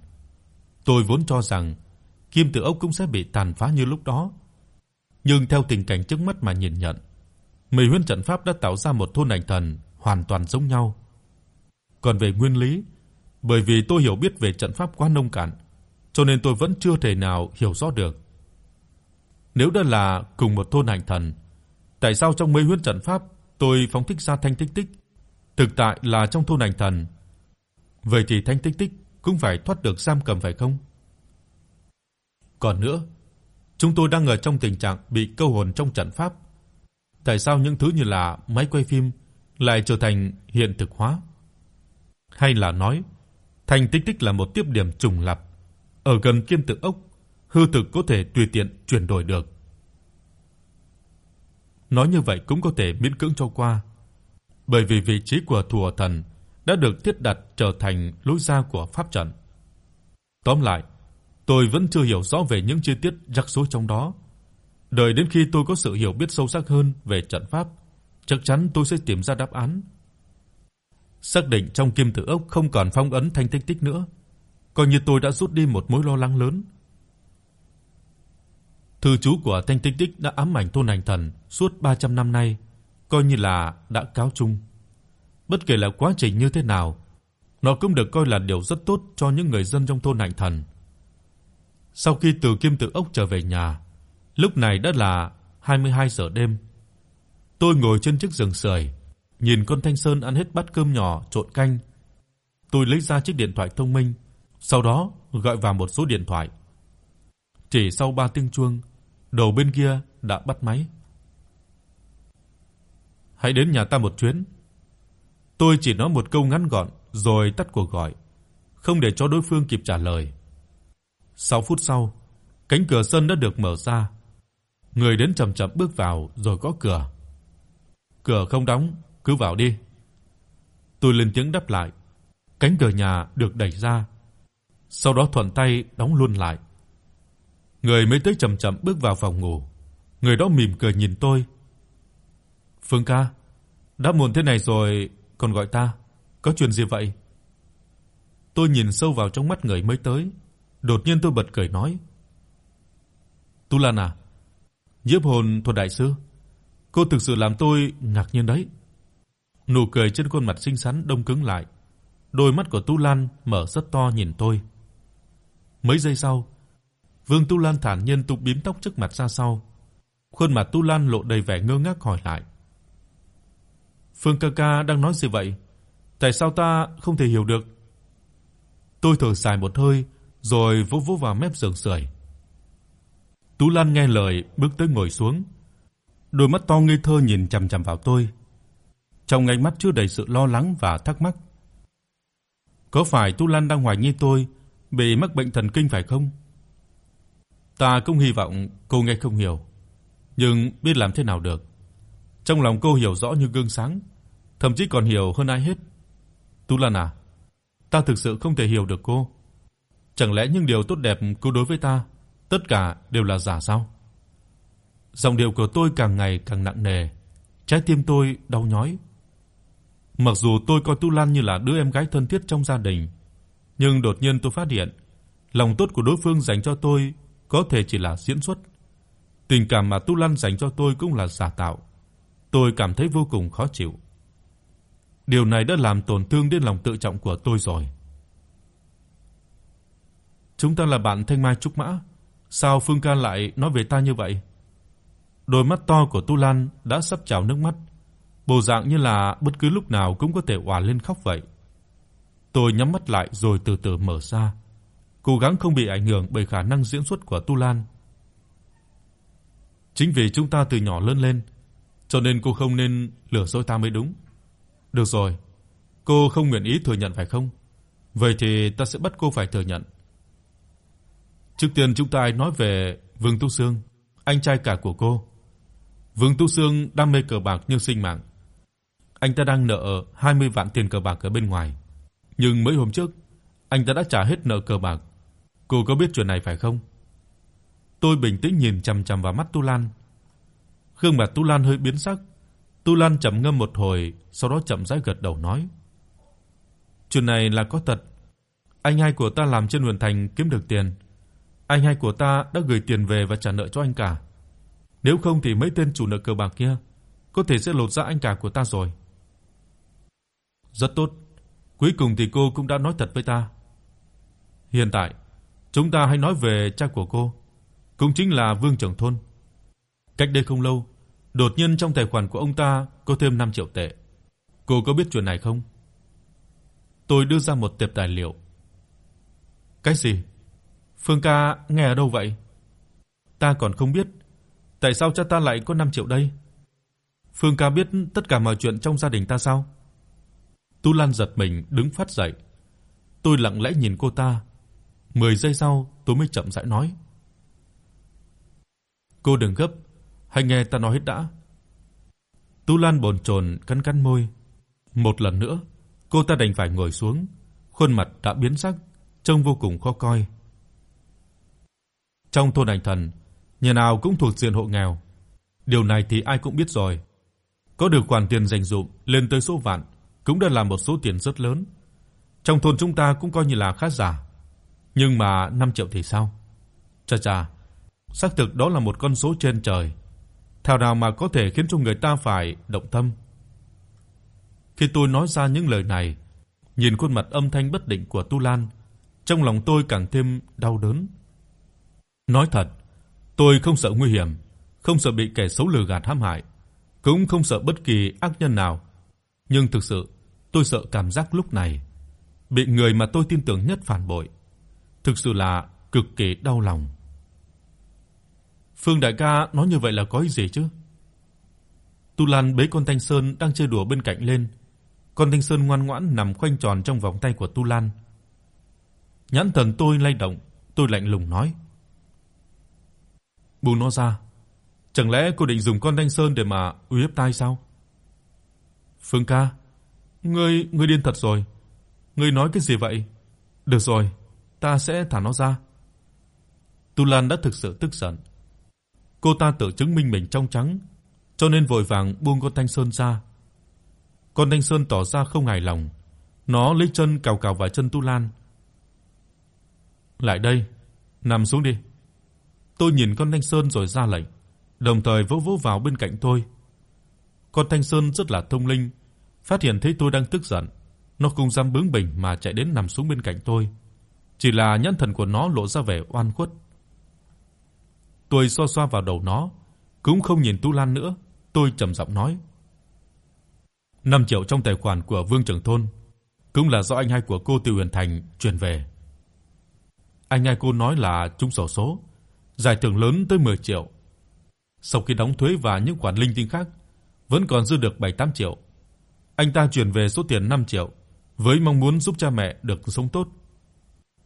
Tôi vốn cho rằng kim tự ốc cũng sẽ bị tàn phá như lúc đó. Nhưng theo tình cảnh trước mắt mà nhìn nhận, mấy huyết trận pháp đã tạo ra một thôn hành thần hoàn toàn giống nhau. Còn về nguyên lý, bởi vì tôi hiểu biết về trận pháp quá nông cạn, cho nên tôi vẫn chưa thể nào hiểu rõ được. Nếu đã là cùng một thôn hành thần, tại sao trong mấy huyễn trận pháp tôi phóng thích ra thanh tích tích, thực tại là trong thôn ảnh thần? Vậy thì thanh tích tích cũng phải thoát được giam cầm phải không? Còn nữa, chúng tôi đang ở trong tình trạng bị câu hồn trong trận pháp. Tại sao những thứ như là máy quay phim lại trở thành hiện thực hóa? Hay là nói, thanh tích tích là một tiếp điểm trùng lập, ở gần kim tự ốc, hư thực có thể tùy tiện chuyển đổi được. Nói như vậy cũng có thể miễn cưỡng cho qua, bởi vì vị trí của Thùa Thần đã được thiết đặt trở thành lối ra của pháp trận. Tóm lại, tôi vẫn chưa hiểu rõ về những chi tiết rắc rối trong đó. Đợi đến khi tôi có sự hiểu biết sâu sắc hơn về trận pháp, chắc chắn tôi sẽ tìm ra đáp án. Xác định trong kim tự ốc không còn phong ấn thanh tích tích nữa, coi như tôi đã rút đi một mối lo lắng lớn. Thư chú của Thanh Tích Tích đã ám ảnh Tôn Hành Thần suốt 300 năm nay, coi như là đã cáo chung. Bất kể là quá trình như thế nào, nó cũng được coi là điều rất tốt cho những người dân trong thôn Hành Thần. Sau khi từ Kim Tự Ốc trở về nhà, lúc này đã là 22 giờ đêm. Tôi ngồi trên chiếc giường sưởi, nhìn con Thanh Sơn ăn hết bát cơm nhỏ trộn canh. Tôi lấy ra chiếc điện thoại thông minh, sau đó gọi vào một số điện thoại. Chỉ sau 3 tiếng chuông, đầu bên kia đã bắt máy. Hãy đến nhà ta một chuyến. Tôi chỉ nói một câu ngắn gọn rồi tắt cuộc gọi, không để cho đối phương kịp trả lời. 6 phút sau, cánh cửa sân đã được mở ra. Người đến chậm chậm bước vào rồi gõ cửa. Cửa không đóng, cứ vào đi. Tôi lên tiếng đáp lại. Cánh cửa nhà được đẩy ra. Sau đó thuận tay đóng luôn lại. Người mới tới chậm chậm bước vào phòng ngủ. Người đó mỉm cười nhìn tôi. "Phương ca, đã muộn thế này rồi còn gọi ta, có chuyện gì vậy?" Tôi nhìn sâu vào trong mắt người mới tới, đột nhiên tôi bật cười nói: "Tu Lan à, nhiếp hồn thuật đại sư, cô thực sự làm tôi ngạc nhiên đấy." Nụ cười trên khuôn mặt xinh xắn đông cứng lại. Đôi mắt của Tu Lan mở rất to nhìn tôi. Mấy giây sau, Vương Tu Lan thản nhiên tụt bím tóc trước mặt ra sau. Khuôn mặt Tu Lan lộ đầy vẻ ngơ ngác hỏi lại. Phương ca ca đang nói gì vậy? Tại sao ta không thể hiểu được? Tôi thở dài một hơi, rồi vỗ vỗ vào mép giường sưởi. Tú Lan nghe lời bước tới ngồi xuống. Đôi mắt to ngây thơ nhìn chằm chằm vào tôi. Trong ánh mắt chứa đầy sự lo lắng và thắc mắc. Có phải Tu Lan đang hoài nghi tôi bị mắc bệnh thần kinh phải không? Ta cũng hy vọng cô nghe không hiểu, nhưng biết làm thế nào được. Trong lòng cô hiểu rõ như gương sáng, thậm chí còn hiểu hơn ai hết. Tu Lan à, ta thực sự không thể hiểu được cô. Chẳng lẽ những điều tốt đẹp cô đối với ta tất cả đều là giả sao? Giọng điệu của tôi càng ngày càng nặng nề, trái tim tôi đau nhói. Mặc dù tôi coi Tu Lan như là đứa em gái thân thiết trong gia đình, nhưng đột nhiên tôi phát hiện, lòng tốt của đối phương dành cho tôi có thể chỉ là diễn xuất. Tình cảm mà Tu Lan dành cho tôi cũng là giả tạo. Tôi cảm thấy vô cùng khó chịu. Điều này đã làm tổn thương đến lòng tự trọng của tôi rồi. Chúng ta là bạn Thanh Mai Trúc Mã, sao Phương Ca lại nói về ta như vậy? Đôi mắt to của Tu Lan đã sắp trào nước mắt, bộ dạng như là bất cứ lúc nào cũng có thể òa lên khóc vậy. Tôi nhắm mắt lại rồi từ từ mở ra cố gắng không bị ảnh hưởng bởi khả năng diễn xuất của Tu Lan. Chính vì chúng ta từ nhỏ lớn lên, cho nên cô không nên lừa dối ta mới đúng. Được rồi, cô không nguyện ý thừa nhận phải không? Vậy thì ta sẽ bắt cô phải thừa nhận. Trước tiên chúng ta hãy nói về Vương Tu Sương, anh trai cả của cô. Vương Tu Sương đam mê cờ bạc như sinh mạng. Anh ta đang nợ 20 vạn tiền cờ bạc ở bên ngoài, nhưng mấy hôm trước, anh ta đã trả hết nợ cờ bạc. Cô có biết chuyện này phải không? Tôi bình tĩnh nhìn chằm chằm vào mắt Tu Lan. Gương mặt Tu Lan hơi biến sắc. Tu Lan trầm ngâm một hồi, sau đó chậm rãi gật đầu nói: chuyện này là có thật. Anh hai của ta làm trên Huyền Thành kiếm được tiền. Anh hai của ta đã gửi tiền về và trả nợ cho anh cả. Nếu không thì mấy tên chủ nợ cờ bạc kia có thể sẽ lột ra anh cả của ta rồi. Rất tốt. Cuối cùng thì cô cũng đã nói thật với ta. Hiện tại, chúng ta hãy nói về cha của cô, cũng chính là Vương trưởng thôn. Cách đây không lâu, đột nhiên trong tài khoản của ông ta có thêm 5 triệu tệ. Cô có biết chuyện này không? Tôi đưa ra một tệp tài liệu. Cái gì? Phương ca nghe ở đâu vậy? Ta còn không biết, tại sao cha ta lại có 5 triệu đây? Phương ca biết tất cả mọi chuyện trong gia đình ta sao? Tu Lan giật mình đứng phát dậy. Tôi lặng lẽ nhìn cô ta. 10 giây sau, tôi mới chậm rãi nói: "Cô đừng gấp, hãy nghe ta nói hết đã." Tu Lan bồn chồn cắn cắn môi. Một lần nữa, cô ta đành phải ngồi xuống, khuôn mặt đã biến sắc, trông vô cùng khó coi. Trong thôn Ảnh Thần, nhà nào cũng thuộc diện hộ nghèo. Điều này thì ai cũng biết rồi. Có được khoản tiền dành dụm lên tới số vạn cũng đã là một số tiền rất lớn. Trong thôn chúng ta cũng coi như là khá giả. Nhưng mà 5 triệu thì sao? Chà chà, xác thực đó là một con số trên trời. Thảo nào mà có thể khiến cho người ta phải động tâm. Khi tôi nói ra những lời này, nhìn khuôn mặt âm thanh bất định của Tu Lan, trong lòng tôi càng thêm đau đớn. Nói thật, tôi không sợ nguy hiểm, không sợ bị kẻ xấu lừa gạt hãm hại, cũng không sợ bất kỳ ác nhân nào, nhưng thực sự tôi sợ cảm giác lúc này bị người mà tôi tin tưởng nhất phản bội, thực sự là cực kỳ đau lòng. Phương đại ca nói như vậy là có ý gì chứ? Tu Lan bế con Thanh Sơn đang chơi đùa bên cạnh lên. Con Thanh Sơn ngoan ngoãn nằm khoanh tròn trong vòng tay của Tu Lan. Nhãn thần tôi lay động, tôi lạnh lùng nói: "Buông nó ra, chẳng lẽ cô định dùng con Thanh Sơn để mà uy hiếp tai sao?" "Phương ca, ngươi ngươi điên thật rồi. Ngươi nói cái gì vậy? Được rồi, ta sẽ thả nó ra." Tu Lan đã thực sự tức giận. Cô ta tự chứng minh mình trong trắng, cho nên vội vàng buông con Thanh Sơn ra. Con Thanh Sơn tỏ ra không hài lòng, nó lấy chân cào cào vào chân Tu Lan. "Lại đây, nằm xuống đi." Tôi nhìn con Thanh Sơn rồi ra lệnh, đồng thời vỗ vỗ vào bên cạnh tôi. Con Thanh Sơn rất là thông linh, phát hiện thấy tôi đang tức giận, nó cùng dám bướng bỉnh mà chạy đến nằm xuống bên cạnh tôi. Chỉ là nhãn thần của nó lộ ra vẻ oan khuất. Tôi xoa xoa vào đầu nó, cũng không nhìn Tu Lan nữa, tôi trầm giọng nói: "5 triệu trong tài khoản của Vương trưởng thôn, cũng là do anh hai của cô tiêu Huyền Thành chuyển về." Anh hai cô nói là trúng sổ số, giải thưởng lớn tới 10 triệu. Sau khi đóng thuế và những khoản linh tinh khác, vẫn còn dư được 7-8 triệu. Anh ta chuyển về số tiền 5 triệu với mong muốn giúp cha mẹ được sống tốt.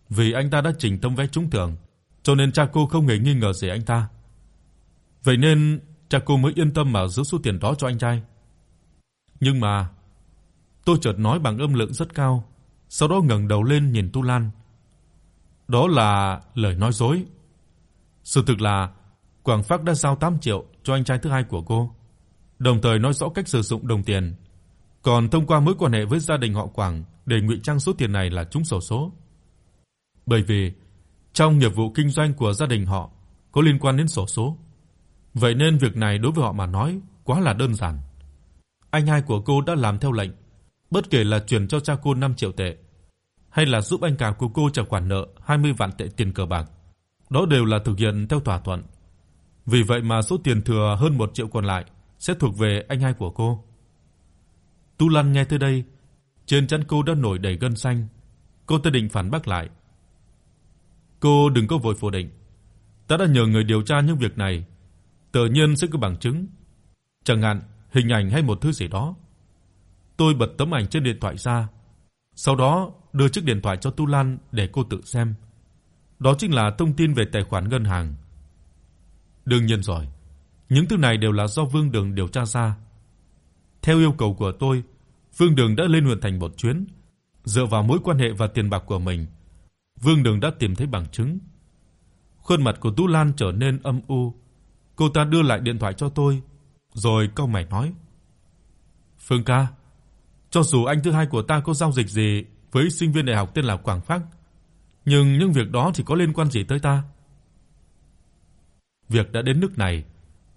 Vì anh ta đã trình tấm vé trúng thưởng, cho nên cha cô không hề nghi ngờ gì anh ta. Vậy nên cha cô mới yên tâm mà giữ số tiền đó cho anh trai. Nhưng mà tôi chợt nói bằng âm lượng rất cao, sau đó ngẩng đầu lên nhìn Tu Lan. Đó là lời nói dối. Sự thực là Quảng Phác đã giao 8 triệu cho anh trai thứ hai của cô, đồng thời nói rõ cách sử dụng đồng tiền, còn thông qua mối quan hệ với gia đình họ Quảng để ngụy trang số tiền này là trúng xổ số. Bởi vì trong nghiệp vụ kinh doanh của gia đình họ có liên quan đến sổ số. Vậy nên việc này đối với họ mà nói quá là đơn giản. Anh hai của cô đã làm theo lệnh, bất kể là chuyển cho cha cô 5 triệu tệ hay là giúp anh cả của cô trả khoản nợ 20 vạn tệ tiền cờ bạc, đó đều là thực hiện theo thỏa thuận. Vì vậy mà số tiền thừa hơn 1 triệu còn lại sẽ thuộc về anh hai của cô. Tu Lan nghe tới đây, trên trán cô đã nổi đầy gân xanh. Cô ta định phản bác lại, Cô đừng có vội phủ định. Ta đã nhờ người điều tra những việc này, tự nhiên sẽ có bằng chứng, chẳng hạn hình ảnh hay một thứ gì đó. Tôi bật tấm ảnh trên điện thoại ra, sau đó đưa chiếc điện thoại cho Tu Lan để cô tự xem. Đó chính là thông tin về tài khoản ngân hàng. Đương nhiên rồi, những thứ này đều là do Vương Đường điều tra ra. Theo yêu cầu của tôi, Vương Đường đã lên huyện thành một chuyến, dựa vào mối quan hệ và tiền bạc của mình, Vương Đường đã tìm thấy bằng chứng. Khuôn mặt của Tu Lan trở nên âm u. Cô ta đưa lại điện thoại cho tôi, rồi cau mày nói: "Phương ca, cho dù anh thứ hai của ta có giao dịch gì với sinh viên đại học tên là Quảng Phác, nhưng những việc đó thì có liên quan gì tới ta? Việc đã đến nước này,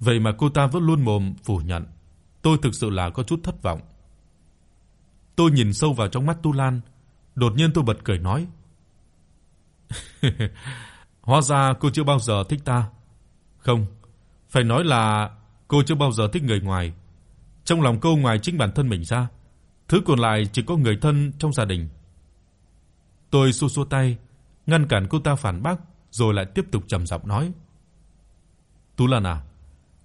vậy mà cô ta vẫn luôn mồm phủ nhận. Tôi thực sự là có chút thất vọng. Tôi nhìn sâu vào trong mắt Tu Lan, đột nhiên tôi bật cười nói: "Hóa ra cô chưa bao giờ thích ta." "Không, phải nói là cô chưa bao giờ thích người ngoài. Trong lòng cô ngoài chính bản thân mình ra, thứ còn lại chỉ có người thân trong gia đình." Tôi xua xua tay, ngăn cản cô ta phản bác, rồi lại tiếp tục trầm giọng nói: "Tú Lan à,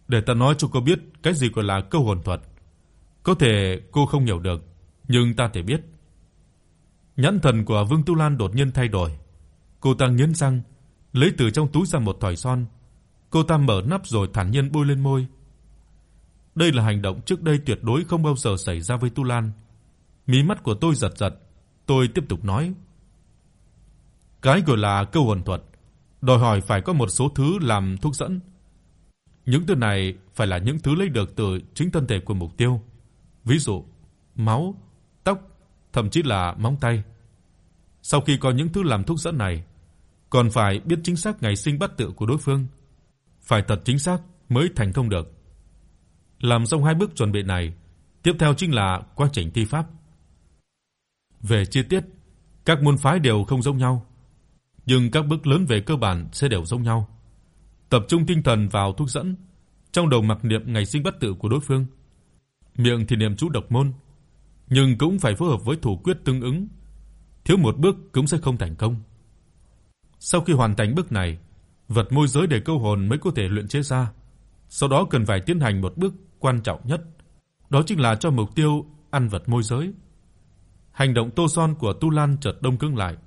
để ta nói cho cô biết cái gì gọi là câu hồn thuật. Có thể cô không hiểu được, nhưng ta thể biết." Nhãn thần của Vương Tu Lan đột nhiên thay đổi. Cô ta nghiến răng, lấy từ trong túi ra một thỏi son. Cô ta mở nắp rồi thản nhiên bôi lên môi. Đây là hành động trước đây tuyệt đối không bao giờ xảy ra với Tu Lan. Mí mắt của tôi giật giật, tôi tiếp tục nói: cái gọi là câu hồn thuật đòi hỏi phải có một số thứ làm thuốc dẫn. Những thứ này phải là những thứ lấy được từ chính thân thể của mục tiêu. Ví dụ, máu, tóc, thậm chí là móng tay. Sau khi có những thứ làm thuốc dẫn này, còn phải biết chính xác ngày sinh bát tự của đối phương, phải thật chính xác mới thành công được. Làm xong hai bước chuẩn bị này, tiếp theo chính là quá trình thi pháp. Về chi tiết, các môn phái đều không giống nhau nhưng các bước lớn về cơ bản sẽ đều giống nhau. Tập trung tinh thần vào thuốc dẫn, trong đầu mặc niệm ngày sinh bất tử của đối phương. Miệng thì niệm chú độc môn, nhưng cũng phải phối hợp với thủ quyết tương ứng. Thiếu một bước cũng sẽ không thành công. Sau khi hoàn thành bước này, vật môi giới để câu hồn mới có thể luyện chế ra. Sau đó cần phải tiến hành một bước quan trọng nhất, đó chính là cho mục tiêu ăn vật môi giới. Hành động tô son của Tu Lan chợt đông cứng lại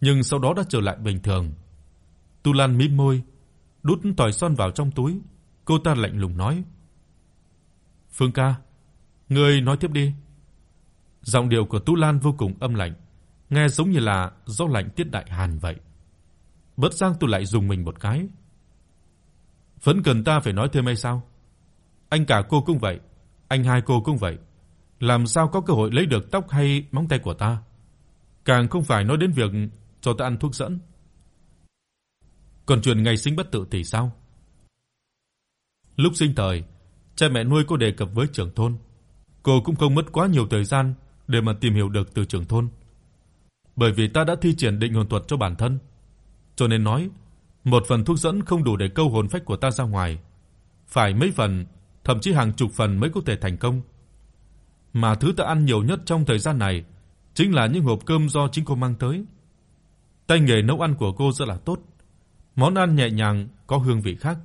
nhưng sau đó đã trở lại bình thường. Tu Lan mím môi, đút tỏi son vào trong túi, cô ta lạnh lùng nói: "Phương ca, ngươi nói tiếp đi." Giọng điệu của Tu Lan vô cùng âm lạnh, nghe giống như là gió lạnh tiết đại hàn vậy. Bất giác tôi lại dùng mình một cái. Vẫn cần ta phải nói thêm hay sao? Anh cả cô cũng vậy, anh hai cô cũng vậy. Làm sao có cơ hội lấy được tóc hay móng tay của ta? Càng không phải nói đến việc cho ta ăn thuốc dẫn. Còn chuyện ngày sinh bất tự thì sao? Lúc sinh thời, cha mẹ nuôi cô đề cập với trưởng thôn. Cô cũng không mất quá nhiều thời gian để mà tìm hiểu được từ trưởng thôn. Bởi vì ta đã thi triển định hồn thuật cho bản thân, cho nên nói, một phần thuốc dẫn không đủ để câu hồn phách của ta ra ngoài, phải mấy phần, thậm chí hàng chục phần mới có thể thành công. Mà thứ ta ăn nhiều nhất trong thời gian này chính là những hộp cơm do chính cô mang tới. Tay nghề nấu ăn của cô rất là tốt. Món ăn nhẹ nhàng, có hương vị khác.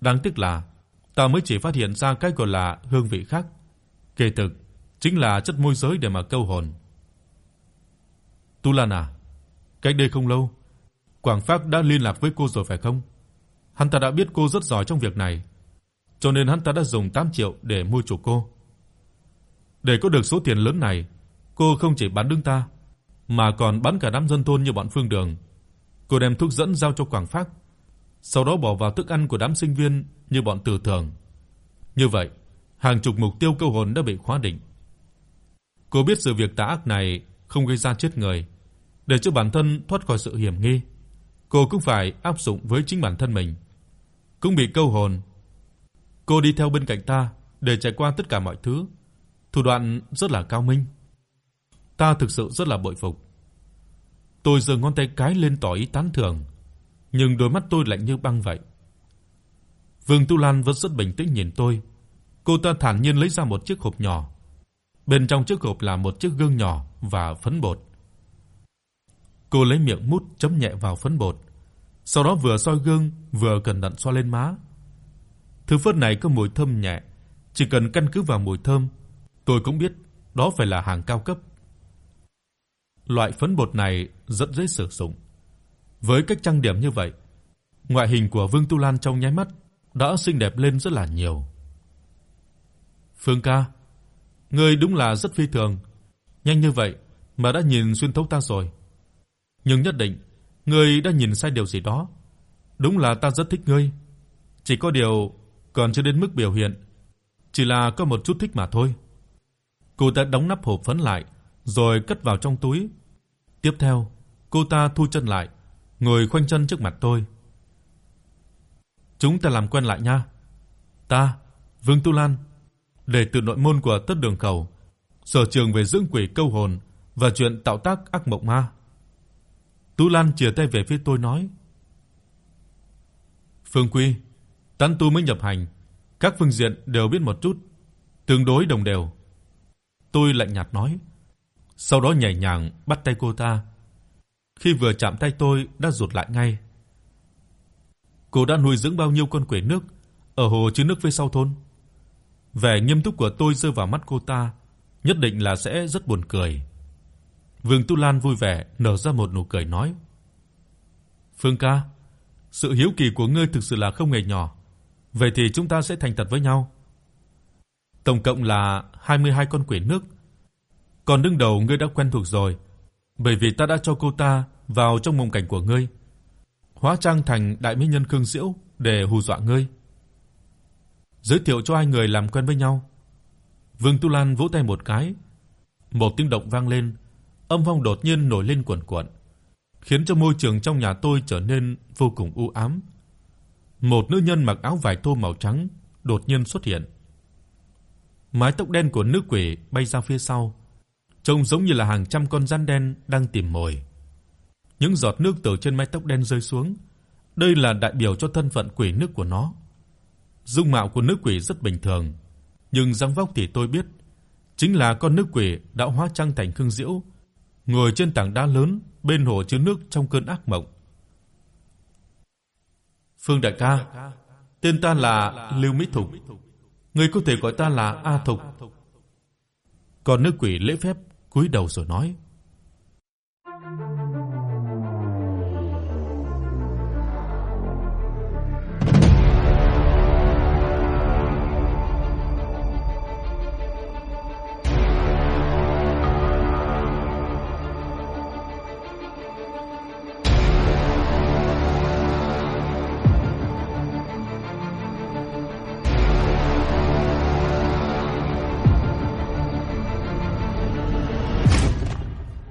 Đáng tiếc là ta mới chỉ phát hiện ra cái gọi là hương vị khác. kỳ thực chính là chất môi giới để mà câu hồn. Tu Lan à, cách đây không lâu, Quảng Phác đã liên lạc với cô rồi phải không? Hắn ta đã biết cô rất giỏi trong việc này, cho nên hắn ta đã dùng 8 triệu để mua chuộc cô. Để có được số tiền lớn này, cô không chỉ bán đứng ta mà còn bán cả đám dân thôn như bọn Phương Đường. Cô đem thuốc dẫn giao cho Quảng Phác, sau đó bỏ vào thức ăn của đám sinh viên như bọn tử Thường. Như vậy, hàng chục mục tiêu câu hồn đã bị khóa định. Cô biết sự việc tà ác này không gây ra chết người, để cho bản thân thoát khỏi sự hiểm nghi, cô cũng phải áp dụng với chính bản thân mình. Cũng bị câu hồn. Cô đi theo bên cạnh ta để trải qua tất cả mọi thứ, thủ đoạn rất là cao minh. Ta thực sự rất là bội phục. Tôi giơ ngón tay cái lên tỏ ý tán thưởng, nhưng đôi mắt tôi lạnh như băng vậy. Vương Tu Lan vẫn rất bình tĩnh nhìn tôi. Cô ta thản nhiên lấy ra một chiếc hộp nhỏ. Bên trong chiếc hộp là một chiếc gương nhỏ và phấn bột. Cô lấy miệng mút chấm nhẹ vào phấn bột, sau đó vừa soi gương vừa cẩn thận xoa lên má. Thứ phấn này có mùi thơm nhẹ, chỉ cần căn cứ vào mùi thơm, tôi cũng biết đó phải là hàng cao cấp. Loại phấn bột này rất dễ sử dụng. Với cách trang điểm như vậy, ngoại hình của Vương Tu Lan trong nháy mắt đã xinh đẹp lên rất là nhiều. Phương ca, ngươi đúng là rất phi thường, nhanh như vậy mà đã nhìn xuyên thấu ta rồi. Nhưng nhất định ngươi đã nhìn sai điều gì đó. Đúng là ta rất thích ngươi, chỉ có điều còn chưa đến mức biểu hiện, chỉ là có một chút thích mà thôi. Cô ta đóng nắp hộp phấn lại, rồi cất vào trong túi. Tiếp theo, cô ta thu chân lại, ngồi khoanh chân trước mặt tôi. Chúng ta làm quen lại nha. Ta, Vương Tu Lan, đệ tử nội môn của Tất Đường Khẩu, sở trường về dưỡng quỷ câu hồn và chuyện tạo tác ác mộng ma. Tu Lan chìa tay về phía tôi nói: "Phương Quy, tán tu mới nhập hành, các phương diện đều biết một chút, tương đối đồng đều." Tôi lạnh nhạt nói, sau đó nhẹ nhàng bắt tay cô ta. Khi vừa chạm tay tôi đã rụt lại ngay. Cô đã nuôi dưỡng bao nhiêu con quỷ nước ở hồ chứa nước phía sau thôn? Vẻ nghiêm túc của tôi rơi vào mắt cô ta, nhất định là sẽ rất buồn cười. Vương Tu Lan vui vẻ nở ra một nụ cười nói: "Phương ca, sự hiếu kỳ của ngươi thực sự là không hề nhỏ. Vậy thì chúng ta sẽ thành thật với nhau." Tổng cộng là 22 con quỷ nước. Còn đứng đầu ngươi đã quen thuộc rồi, bởi vì ta đã cho cô ta vào trong mộng cảnh của ngươi, hóa trang thành đại mỹ nhân Khương Diễu để hù dọa ngươi. Giới thiệu cho hai người làm quen với nhau. Vương Tu Lan vỗ tay một cái, một tiếng động vang lên, âm phong đột nhiên nổi lên cuồn cuộn, khiến cho môi trường trong nhà tôi trở nên vô cùng u ám. Một nữ nhân mặc áo vải thô màu trắng đột nhiên xuất hiện. Mái tóc đen của nữ quỷ bay ra phía sau, trông giống như là hàng trăm con rắn đen đang tìm mồi. Những giọt nước từ trên mái tóc đen rơi xuống, đây là đại biểu cho thân phận quỷ nước của nó. Dung mạo của nữ quỷ rất bình thường, nhưng dáng vóc thì tôi biết, chính là con nữ quỷ đã hóa trang thành Khương Diễu, ngồi trên tảng đá lớn bên hồ chứa nước trong cơn ác mộng. Phương đại ca, tên ta là Lưu Mỹ Thục. Ngươi có thể gọi ta là A Thục. Còn nữ quỷ lễ phép cúi đầu rồi nói: